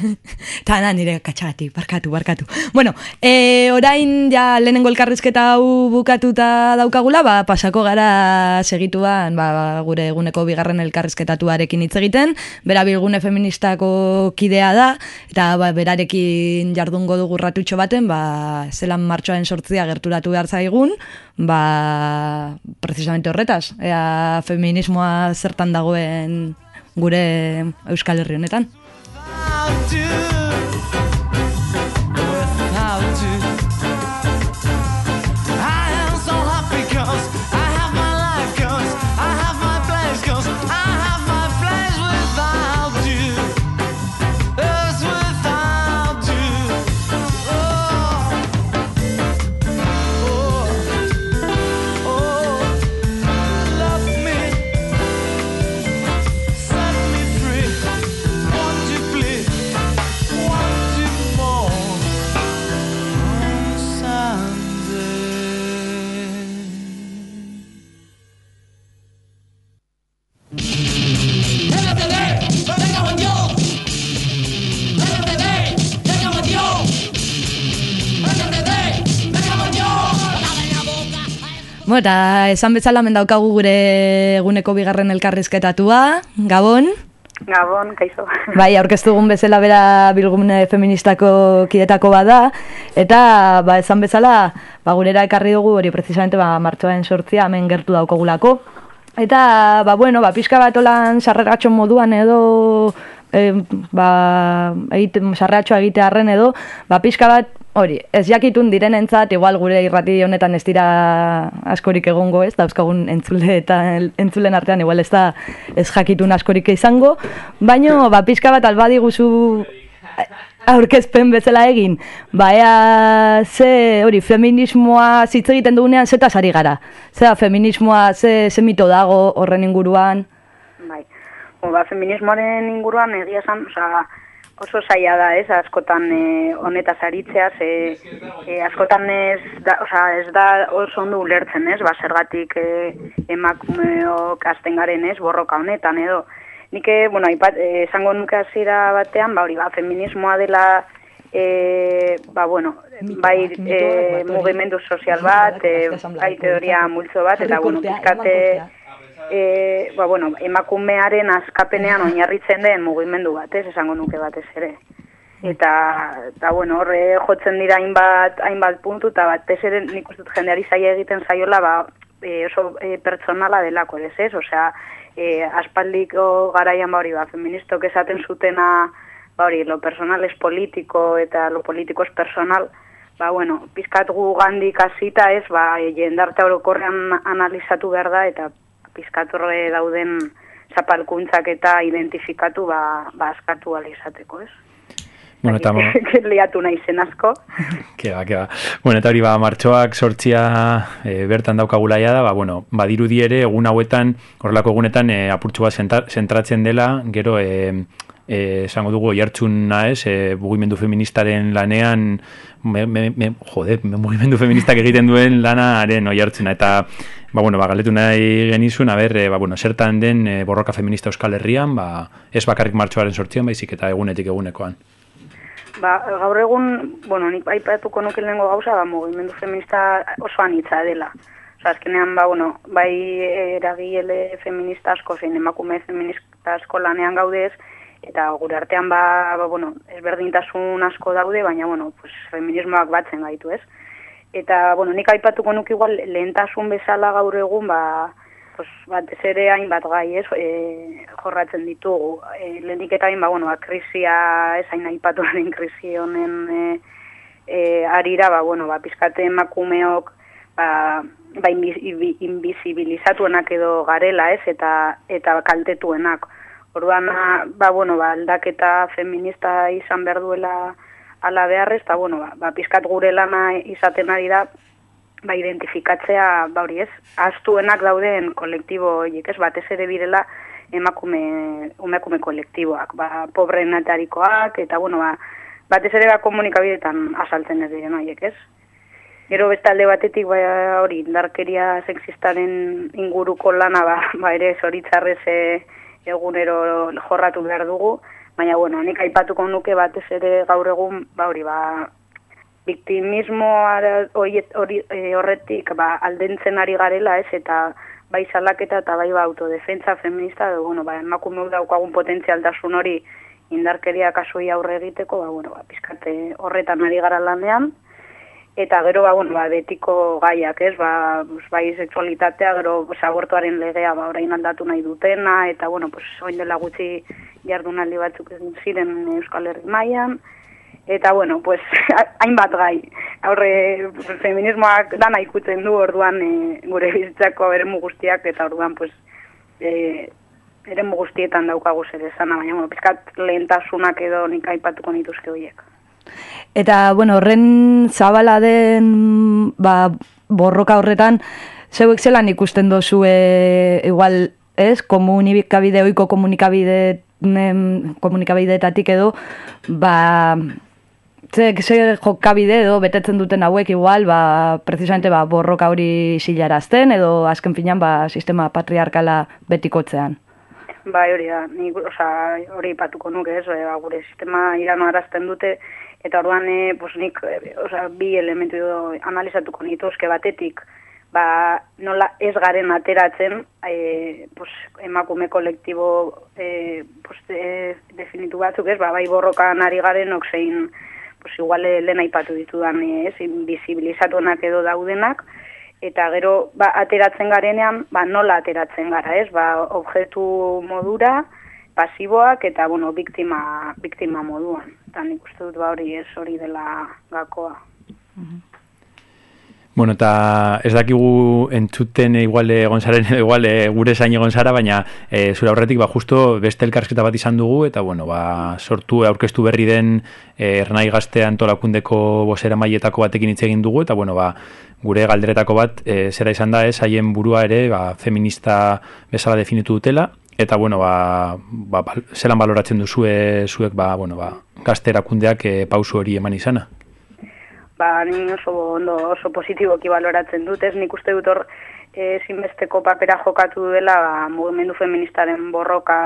eta na, nire katxagatik, barkatu, barkatu. Bueno, e, orain ja lehenengo elkarrizketa hau bukatuta daukagula, ba, pasako gara segituan, ba, gure eguneko bigarren elkarrizketatuarekin hitz egiten, bera bilgune feministako kidea da, eta ba, berarekin jardungo dugu ratutxo baten, ba, zelan martxoaren sortzia gerturatu behar zaigun, ba, precisamente horretaz, ea feminismoa zertan dagoen gure Euskal Herri honetan. Bueno, eta esan bezala hemen daukagu gure eguneko bigarren elkarrizketatua, Gabon. Gabon, kaixo. Bai, aurkeztu egun bezala bera bilgune feministako kidetako bada, eta ba, esan bezala, ba, gurera ekarri dugu hori precisamente ba, martxoaren sortzia hemen gertu daukagulako. Eta, ba, bueno, ba, pixka bat olan sarreratxo moduan edo, e, ba, egite, sarreratxoa egite arren edo, ba, pixka bat, hori, ez jakitun direnentzat, igual gure irrati honetan ez dira askorik egongo ez, dauzkagun entzule eta entzulen artean, igual ez da ez jakitun askorik izango, baino, ba, pixka bat albadi guzu aurkezpen bezala egin, ba, ea, ze, hori, feminismoa zitz egiten dugunean, zeta sari gara. Zera, feminismoa, ze, ze mito dago horren inguruan, ba, feminismoaren inguruan egia esan, osea, oso zaila da, ez, askotan e, honetaz aritzea, ze e, askotan ez da, osea, ez da oso ondo ulertzen, ez, ba, zergatik e, emakumeok azten garen, ez, borroka honetan, edo. Nik, eh, bueno, aipat, eh, esango nuke hasiera batean, ba, hori, ba, feminismoa dela, e, ba, bueno, bai e, mugimendu sozial bat, e, bai teoria multzo bat, eta, bueno, pizkate, e, ba, bueno, emakumearen askapenean oinarritzen den mugimendu bat, ez, esango nuke batez ere. Eta, eta bueno, horre jotzen dira hainbat, hainbat puntu, eta batez ere nik uste jendeari zaila egiten zaiola, ba, e, oso e, pertsonala delako, ez ez? Osea, e, aspaldiko garaian ba hori, ba, feministok esaten zutena, ba hori, lo personal es politiko eta lo politiko es personal, ba bueno, pizkat gu gandik hasita ez, ba, jendarte orokorrean analizatu behar da, eta pizkat horre dauden zapalkuntzak eta identifikatu, ba, ba askatu alizateko, ez? Bueno, eta, Liatu nahi zen asko. Ke ba, ke ba. Bueno, eta hori ba, martxoak sortzia e, bertan daukagula da, ba, bueno, badirudi ere egun hauetan, horrelako egunetan e, apurtxu bat zentra- zentratzen dela, gero, e, esango dugu, jartxun ez, e, mugimendu feministaren lanean, me, me, me, jode, me, mugimendu feministak egiten duen lanaren oiartzuna, eta, ba, bueno, ba, galetu nahi genizun, a ber, e, ba, bueno, zertan den e, borroka feminista euskal herrian, ba, ez bakarrik martxoaren sortzian, baizik eta egunetik egunekoan. Ba, gaur egun, bueno, nik aipatuko nuke lehengo gauza, ba, mugimendu feminista oso anitza dela. Osa, azkenean, ba, bueno, bai eragile feminista asko, zein emakume feminista asko lanean gaudez, eta gure artean, ba, ba, bueno, ezberdintasun asko daude, baina, bueno, pues, feminismoak batzen gaitu, ez? Eta, bueno, nik aipatuko nuke igual lehentasun bezala gaur egun, ba, pues, batez ere hainbat gai, ez, e, jorratzen ditugu. E, lehenik eta hain, ba, bueno, ba, krisia, ez hain aipatuaren krisi honen e, e, arira, ba, bueno, ba, pizkate emakumeok, ba, ba inbi- inbi- invisibilizatuenak edo garela, ez, eta, eta kaltetuenak. Orduan, ah, ba, bueno, ba, aldaketa feminista izan behar duela ala beharrez, eta, bueno, ba, ba, pizkat gure lana izaten ari da, ba, identifikatzea, ba, hori ez, astuenak dauden kolektibo horiek, ez, batez ere birela emakume, emakume kolektiboak, ba, pobreenatarikoak, eta, bueno, ba, batez ere ba, komunikabidetan asaltzen ez diren horiek, ez? Gero beste alde batetik ba, hori indarkeria sexistaren inguruko lana ba, ba ere zoritzarrez e, egunero jorratu behar dugu, baina bueno, nik aipatuko nuke batez ere gaur egun ba hori ba biktimismo e, horretik ba, aldentzen ari garela ez eta bai salaketa eta bai ba, autodefentsa feminista edo bueno, ba, emakume daukagun potentzialtasun hori indarkeria kasuei aurre egiteko, ba, bueno, ba, pizkate horretan ari gara lanean, eta gero ba, bueno, ba, betiko gaiak, ez, ba, pues, bai sexualitatea, gero pues, abortuaren legea ba, orain aldatu nahi dutena, eta bueno, pues, oin dela gutxi jardunaldi batzuk ziren Euskal Herri mailan. Eta bueno, pues, hainbat gai, aurre pues, feminismoak dana ikutzen du orduan e, gure bizitzako eremu guztiak, eta orduan, pues, e, eremu guztietan daukagu zer esana, baina, bueno, pizkat lehentasunak edo nik aipatuko nituzke horiek. Eta, bueno, horren zabala den ba, borroka horretan, zeuek zelan ikusten dozu e, igual, ez, komunikabide, oiko komunikabide, nem, komunikabideetatik edo, ba, ze, ze jokabide edo betetzen duten hauek igual, ba, precisamente ba, borroka hori zilarazten edo azken finan ba, sistema patriarkala betikotzean. Bai, hori da, ni, oza, hori patuko nuke ez, ba, gure sistema irano arazten dute, eta orduan, e, pues, nik, e, oza, bi elementu edo analizatuko nituzke batetik, ba, nola ez garen ateratzen e, pues, emakume kolektibo e, pues, e, definitu batzuk ez, ba, bai borrokan ari garen oksein pues, igual eh, lehen aipatu ditudan eh, ez, invisibilizatuenak edo daudenak, eta gero ba, ateratzen garenean, ba, nola ateratzen gara, ez? Ba, objektu modura, pasiboak eta bueno, biktima, biktima moduan. Eta nik uste dut ba hori ez hori dela gakoa. Bueno, eta ez dakigu entzuten igual egon zaren, igual eh, gure zain egon zara, baina e, zure aurretik ba, justo beste elkarsketa bat izan dugu, eta bueno, ba, sortu aurkeztu berri den e, ernai gazte antolakundeko bosera maietako batekin hitz egin dugu, eta bueno, ba, gure galderetako bat e, zera izan da ez, haien burua ere ba, feminista bezala definitu dutela, eta bueno, ba, ba, bal- zelan baloratzen duzue zuek ba, bueno, ba, gazte erakundeak e, pausu hori eman izana. Ba, ni oso ondo, oso positiboki baloratzen dut, ez nik uste dut hor e, zinbesteko papera jokatu dela ba, mugimendu feministaren borroka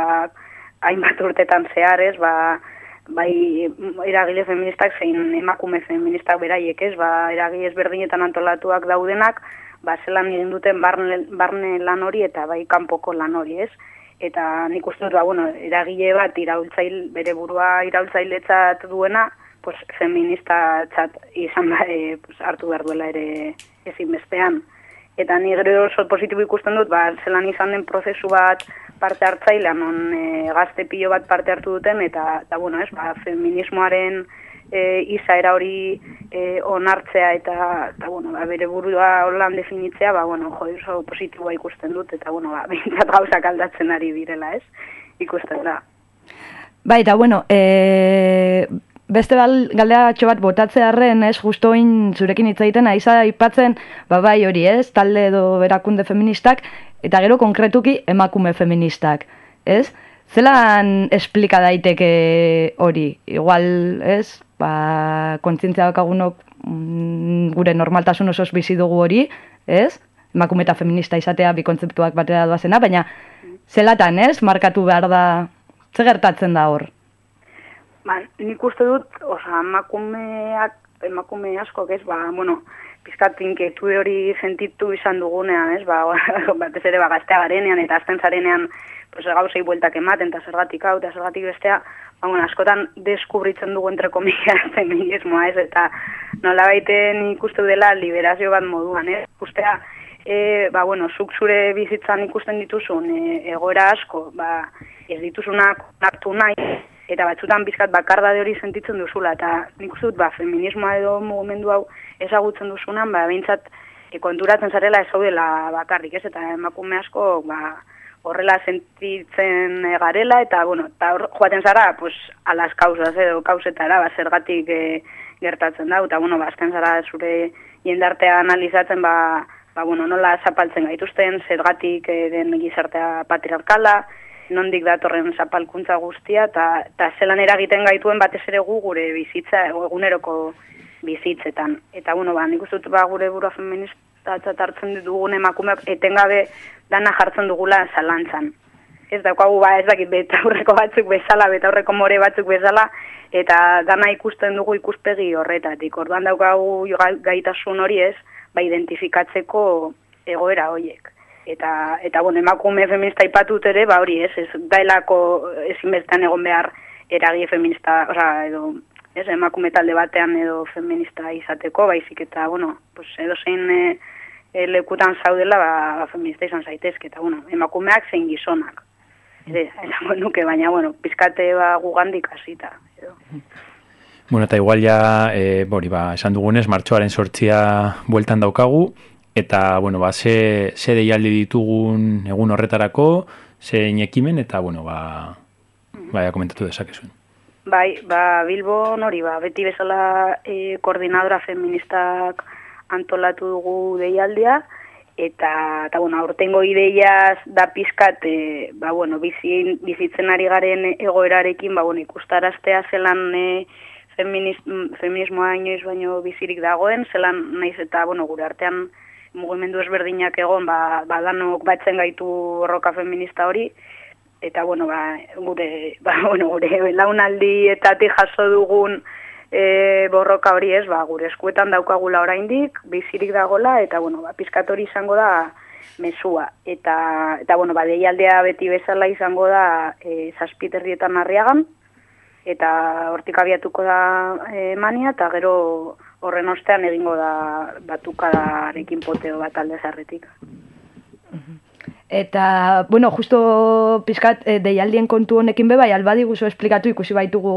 hainbat urtetan zehar, ez, ba, bai eragile feministak zein emakume feministak beraiek, ez, ba, eragile ezberdinetan antolatuak daudenak, ba, zelan egin duten barne, barne lan hori eta bai kanpoko lan hori, ez. Eta nik uste dut, ba, bueno, eragile bat iraultzail, bere burua iraultzailetzat duena, pues, feminista txat izan da, e, pues, hartu behar duela ere ezinbestean. Eta ni gero oso positibo ikusten dut, ba, zelan izan den prozesu bat parte hartzailea, non e, gazte pilo bat parte hartu duten, eta, eta bueno, ez, ba, feminismoaren e, izaera hori e, onartzea eta, eta bueno, ba, bere burua holan definitzea, ba, bueno, jo, oso positiboa ikusten dut, eta bueno, ba, bintzat gauzak aldatzen ari direla, ez, ikusten da. Bai, eta bueno, e, beste bal, galderatxo bat botatzearen, ez, justo oin zurekin hitz egiten aiza aipatzen, ba bai hori, ez, talde edo berakunde feministak, eta gero konkretuki emakume feministak, ez? Zelan esplika daiteke hori? Igual, ez, ba, kontzientzia daukagunok mm, gure normaltasun osoz bizi dugu hori, ez? Emakume eta feminista izatea bi kontzeptuak batera doazena, baina zelatan, ez, markatu behar da, ze gertatzen da hor? Ba, nik uste dut, oza, emakumeak, emakume askok, ez, ba, bueno, pizkat inquietude hori sentitu izan dugunean, ez, ba, batez ere, ba, gaztea garenean, eta azten zarenean, pues, gauzei bueltak ematen, eta zergatik hau, eta zergatik bestea, ba, bueno, askotan deskubritzen dugu entre komillas feminismoa, ez, eta nola baiten ikustu dela liberazio bat moduan, ez, ikustea, e, ba, bueno, zuk zure bizitzan ikusten dituzun e, egoera asko, ba, ez dituzunak hartu nahi, eta batzutan bizkat bakardade hori sentitzen duzula, eta nik uste dut, ba, feminismoa edo mugimendu hau ezagutzen duzunan, ba, behintzat, e, konturatzen zarela ez zaudela bakarrik, ez, eta emakume asko, ba, horrela sentitzen e, garela, eta, bueno, eta hor joaten zara, pues, alas kausas edo kausetara, ba, zergatik e, gertatzen da, eta, bueno, ba, azken zara zure jendartea analizatzen, ba, ba, bueno, nola zapaltzen gaituzten, zergatik e, den gizartea patriarkala, nondik datorren zapalkuntza guztia, eta, eta zelan eragiten gaituen batez ere gu gure bizitza, eguneroko bizitzetan. Eta, bueno, ba, nik uste dut ba, gure burua feministatzat hartzen dugun emakumeak etengabe dana jartzen dugula zalantzan. Ez daukagu, ba, ez dakit, betaurreko batzuk bezala, betaurreko more batzuk bezala, eta dana ikusten dugu ikuspegi horretatik. Orduan daukagu ga- gaitasun hori ez, ba, identifikatzeko egoera horiek. Eta, eta bueno, emakume feminista ipatut ere, ba hori ez, ez daelako ezinbestean egon behar eragile feminista, oza, edo, ez, emakume talde batean edo feminista izateko, baizik eta, bueno, pues, edo zein e, e, lekutan zaudela, ba, ba, feminista izan zaitezke, eta, bueno, emakumeak zein gizonak. Ere, esango nuke, baina, bueno, pizkate ba gugandik hasita. edo. Bueno, eta igual ja, e, bori, ba, esan dugunez, martxoaren sortzia bueltan daukagu, eta, bueno, ba, ze, ze deialdi ditugun egun horretarako, zein ekimen, eta, bueno, ba, ba, ja komentatu dezakezuen. Bai, ba, Bilbon hori, ba, beti bezala e, koordinadora feministak antolatu dugu deialdia, eta, eta bueno, aurtengo ideiaz da pizkat, e, ba, bueno, bizi, bizitzen ari garen egoerarekin, ba, bueno, ikustaraztea zelan e, feminismoa inoiz baino bizirik dagoen, zelan naiz eta, bueno, gure artean mugimendu ezberdinak egon, ba, ba danok batzen gaitu borroka feminista hori, eta bueno, ba, gure, ba, bueno, gure launaldi eta jaso dugun e, borroka hori ez, ba, gure eskuetan daukagula oraindik, bizirik dagola, eta, bueno, ba, pizkat hori izango da mesua. Eta, eta bueno, ba, deialdea beti bezala izango da e, zazpiterrietan arriagan, eta hortik abiatuko da e, mania, eta gero horren ostean egingo da batukadarekin poteo bat alde zarretik. Eta, bueno, justo pizkat e, deialdien kontu honekin be bai, albadi guzu esplikatu ikusi baitugu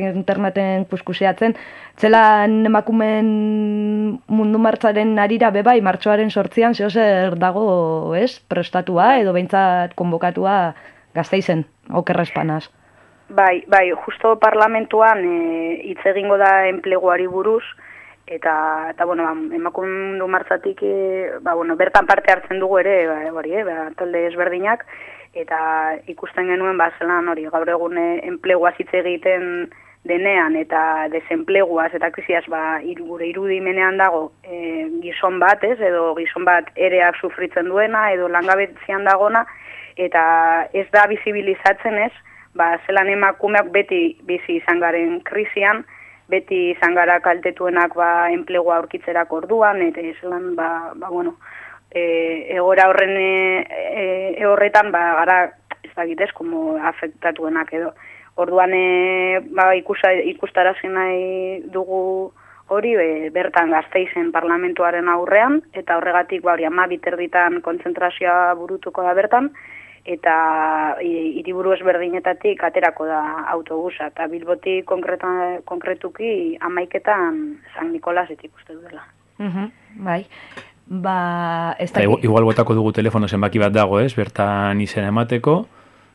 interneten kuskuseatzen, zelan emakumen mundu martzaren arira be bai, martxoaren sortzian zeo zer dago, ez, prestatua edo behintzat konbokatua gazteizen, okerra espanaz. Bai, bai, justo parlamentuan e, hitz egingo da enpleguari buruz, eta, eta bueno, ba, emakundu martzatik, e, ba, bueno, bertan parte hartzen dugu ere, ba, hori, eh, ba, talde ezberdinak, eta ikusten genuen, ba, zelan hori, gaur egun e, enpleguaz hitz egiten denean, eta desenpleguaz, eta krisiaz, ba, iru, gure irudimenean dago e, gizon bat, ez, edo gizon bat ereak sufritzen duena, edo langabetzian dagona, eta ez da bizibilizatzen, ez, ba, zelan emakumeak beti bizi izan garen krisian, beti izan gara kaltetuenak ba, enplegua aurkitzerak orduan, eta zelan, ba, ba, bueno, e, egora horren e, e, horretan, ba, gara, ez da gitez, como afektatuenak edo. Orduan, e, ba, ikusa, ikustarazi nahi dugu hori, e, bertan gazteizen parlamentuaren aurrean, eta horregatik, ba, hori, ama biterditan kontzentrazioa burutuko da bertan, eta i- hiriburu ezberdinetatik aterako da autobusa eta Bilbotik konkretuki amaiketan San Nikolasetik uste dela. Mhm, bai. Ba, ez dakit. igual, igual botako dugu telefono zenbaki bat dago, ez? Bertan izen emateko,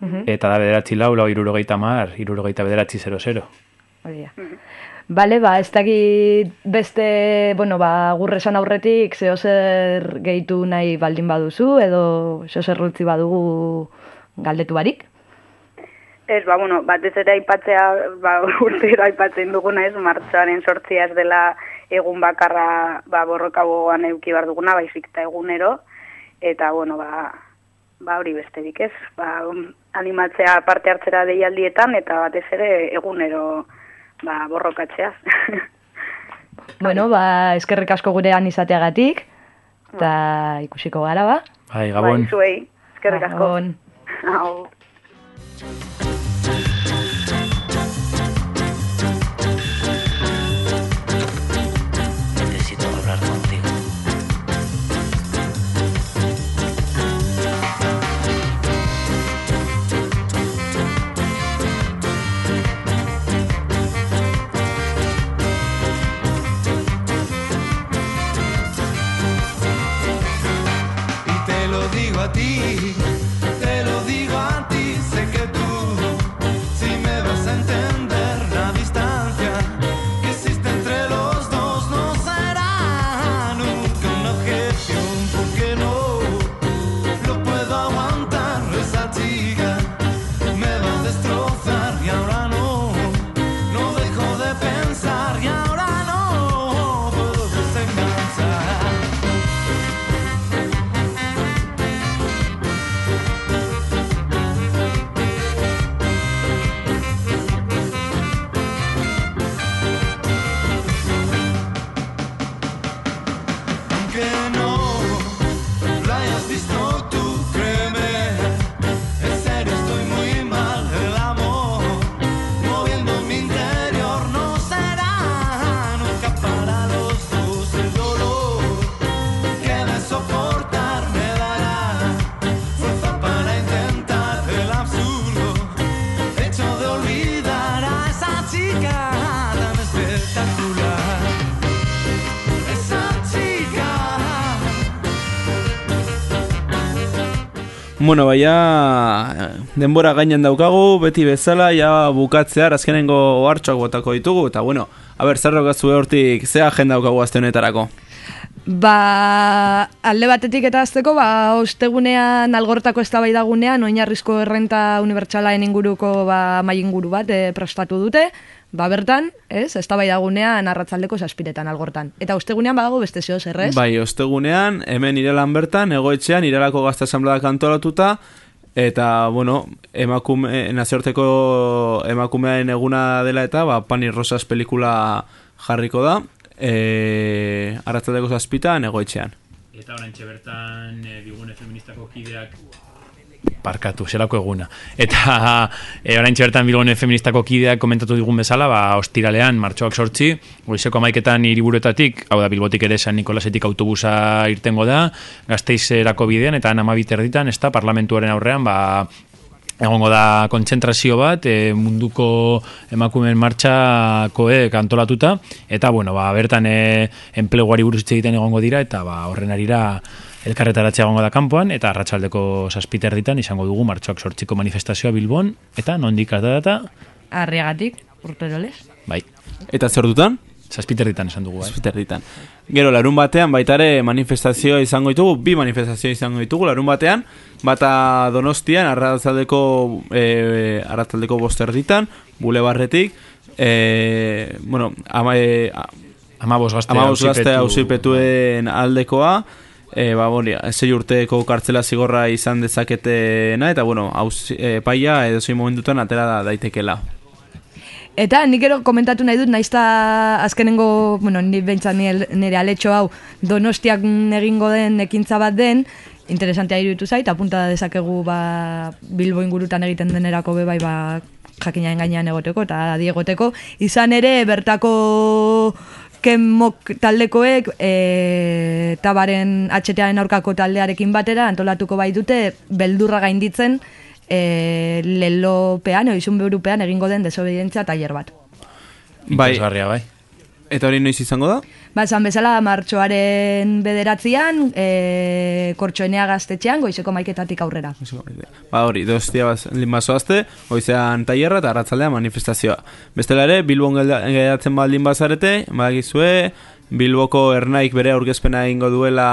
Mhm. eta da bederatzi lau, lau irurogeita mar, irurogeita bederatzi 00. Hori da. Bale, ba, ez dakit beste, bueno, ba, gurresan aurretik zeo zer gehitu nahi baldin baduzu, edo zeo zer utzi badugu galdetu barik. Ez, ba, bueno, batez ere aipatzea, ba, urtero aipatzen duguna ez, martxoaren sortzia ez dela egun bakarra ba, borroka gogoan euki bar duguna, baizik eta egunero, eta, bueno, ba, ba hori besterik ez, ba, animatzea parte hartzera deialdietan, eta batez ere egunero ba, borrokatzea. Bueno, ba, eskerrik asko gurean izateagatik, eta ikusiko gara, ba. Bai, Gabon. Bai, zuei, eskerrik asko. Gabon. Au. Bueno, baina denbora gainen daukagu, beti bezala, ja bukatzear, azkenengo hartxoak botako ditugu, eta bueno, a ber, zer daukazu hortik, ze agenda daukagu azte honetarako? Ba, alde batetik eta azteko, ba, ostegunean algortako eztabaidagunean oinarrizko errenta unibertsalaen inguruko ba, mai inguru bat e, prestatu dute, ba bertan, ez, eztabaidagunean arratzaldeko zazpiretan algortan. Eta ostegunean badago beste zeo zerrez? Bai, ostegunean, hemen iralan bertan, egoetxean, iralako gazta asambleak antolatuta, Eta, bueno, emakume, nazioarteko emakumearen eguna dela eta, ba, Pani Rosas pelikula jarriko da, e, arratzaldeko zazpitan egoetxean. Eta orantxe bertan e, bigune feministako kideak parkatu, zelako eguna. Eta e, oraintxe bertan bilgone feministako kideak komentatu digun bezala, ba, ostiralean, martxoak sortzi, goizeko maiketan hiriburuetatik, hau da Bilbotik ere San Nikolasetik autobusa irtengo da, gazteizerako bidean, eta anamabit erditan, ez da, parlamentuaren aurrean, ba, egongo da kontzentrazio bat, e, munduko emakumeen martxakoek antolatuta, eta, bueno, ba, bertan e, enpleguari buruz egiten egongo dira, eta ba, horren arira elkarretaratzea egongo da kanpoan, eta arratsaldeko zazpiter ditan izango dugu martxoak sortziko manifestazioa Bilbon, eta nondik data Arriagatik, urperoles. Bai. Eta zer dutan? Zazpiter ditan esan dugu, bai. Zazpiter ditan. Gero, larun batean, baitare manifestazioa izango ditugu, bi manifestazioa izango ditugu, larun batean, bata donostian, arratzaldeko, e, arratzaldeko boster ditan, bulebarretik, e, bueno, ama, e, Amabos gazte amabos gazte auzipetu- auzipetuen aldekoa, e, ba, bori, zei urteko kartzela zigorra izan dezaketena, eta, bueno, auz, e, paia edo zein momentutan atera da daitekela. Eta nik ero komentatu nahi dut, naizta azkenengo, bueno, ni behintzat nire, aletxo hau donostiak egingo den ekintza bat den, interesantea iruditu zait, apunta dezakegu ba, Bilbo ingurutan egiten denerako be bai ba, jakinaen gainean egoteko eta adi egoteko. Izan ere, bertako kenmok taldekoek e, tabaren atxetearen aurkako taldearekin batera antolatuko bai dute beldurra gainditzen e, lelopean, oizun berupean egingo den desobedientzia tailer bat. Bai. Bai. Eta hori noiz izango da? Ba, esan bezala, martxoaren bederatzean, e, kortxoenea gaztetxean, goizeko maiketatik aurrera. Ba hori, dostia linbazoazte, goizean tailerra eta arratzaldean manifestazioa. Bestela ere, Bilbon geratzen baldin bazarete, badakizue, Bilboko ernaik bere aurkezpena egingo duela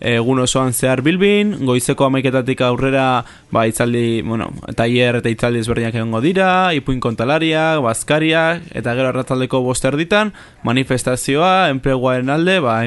egun osoan zehar bilbin, goizeko amaiketatik aurrera ba, itzaldi, bueno, tailer eta itzaldi ezberdinak egongo dira, ipuin kontalariak, bazkariak, eta gero arratzaldeko boster ditan, manifestazioa, enpleguaren alde, ba,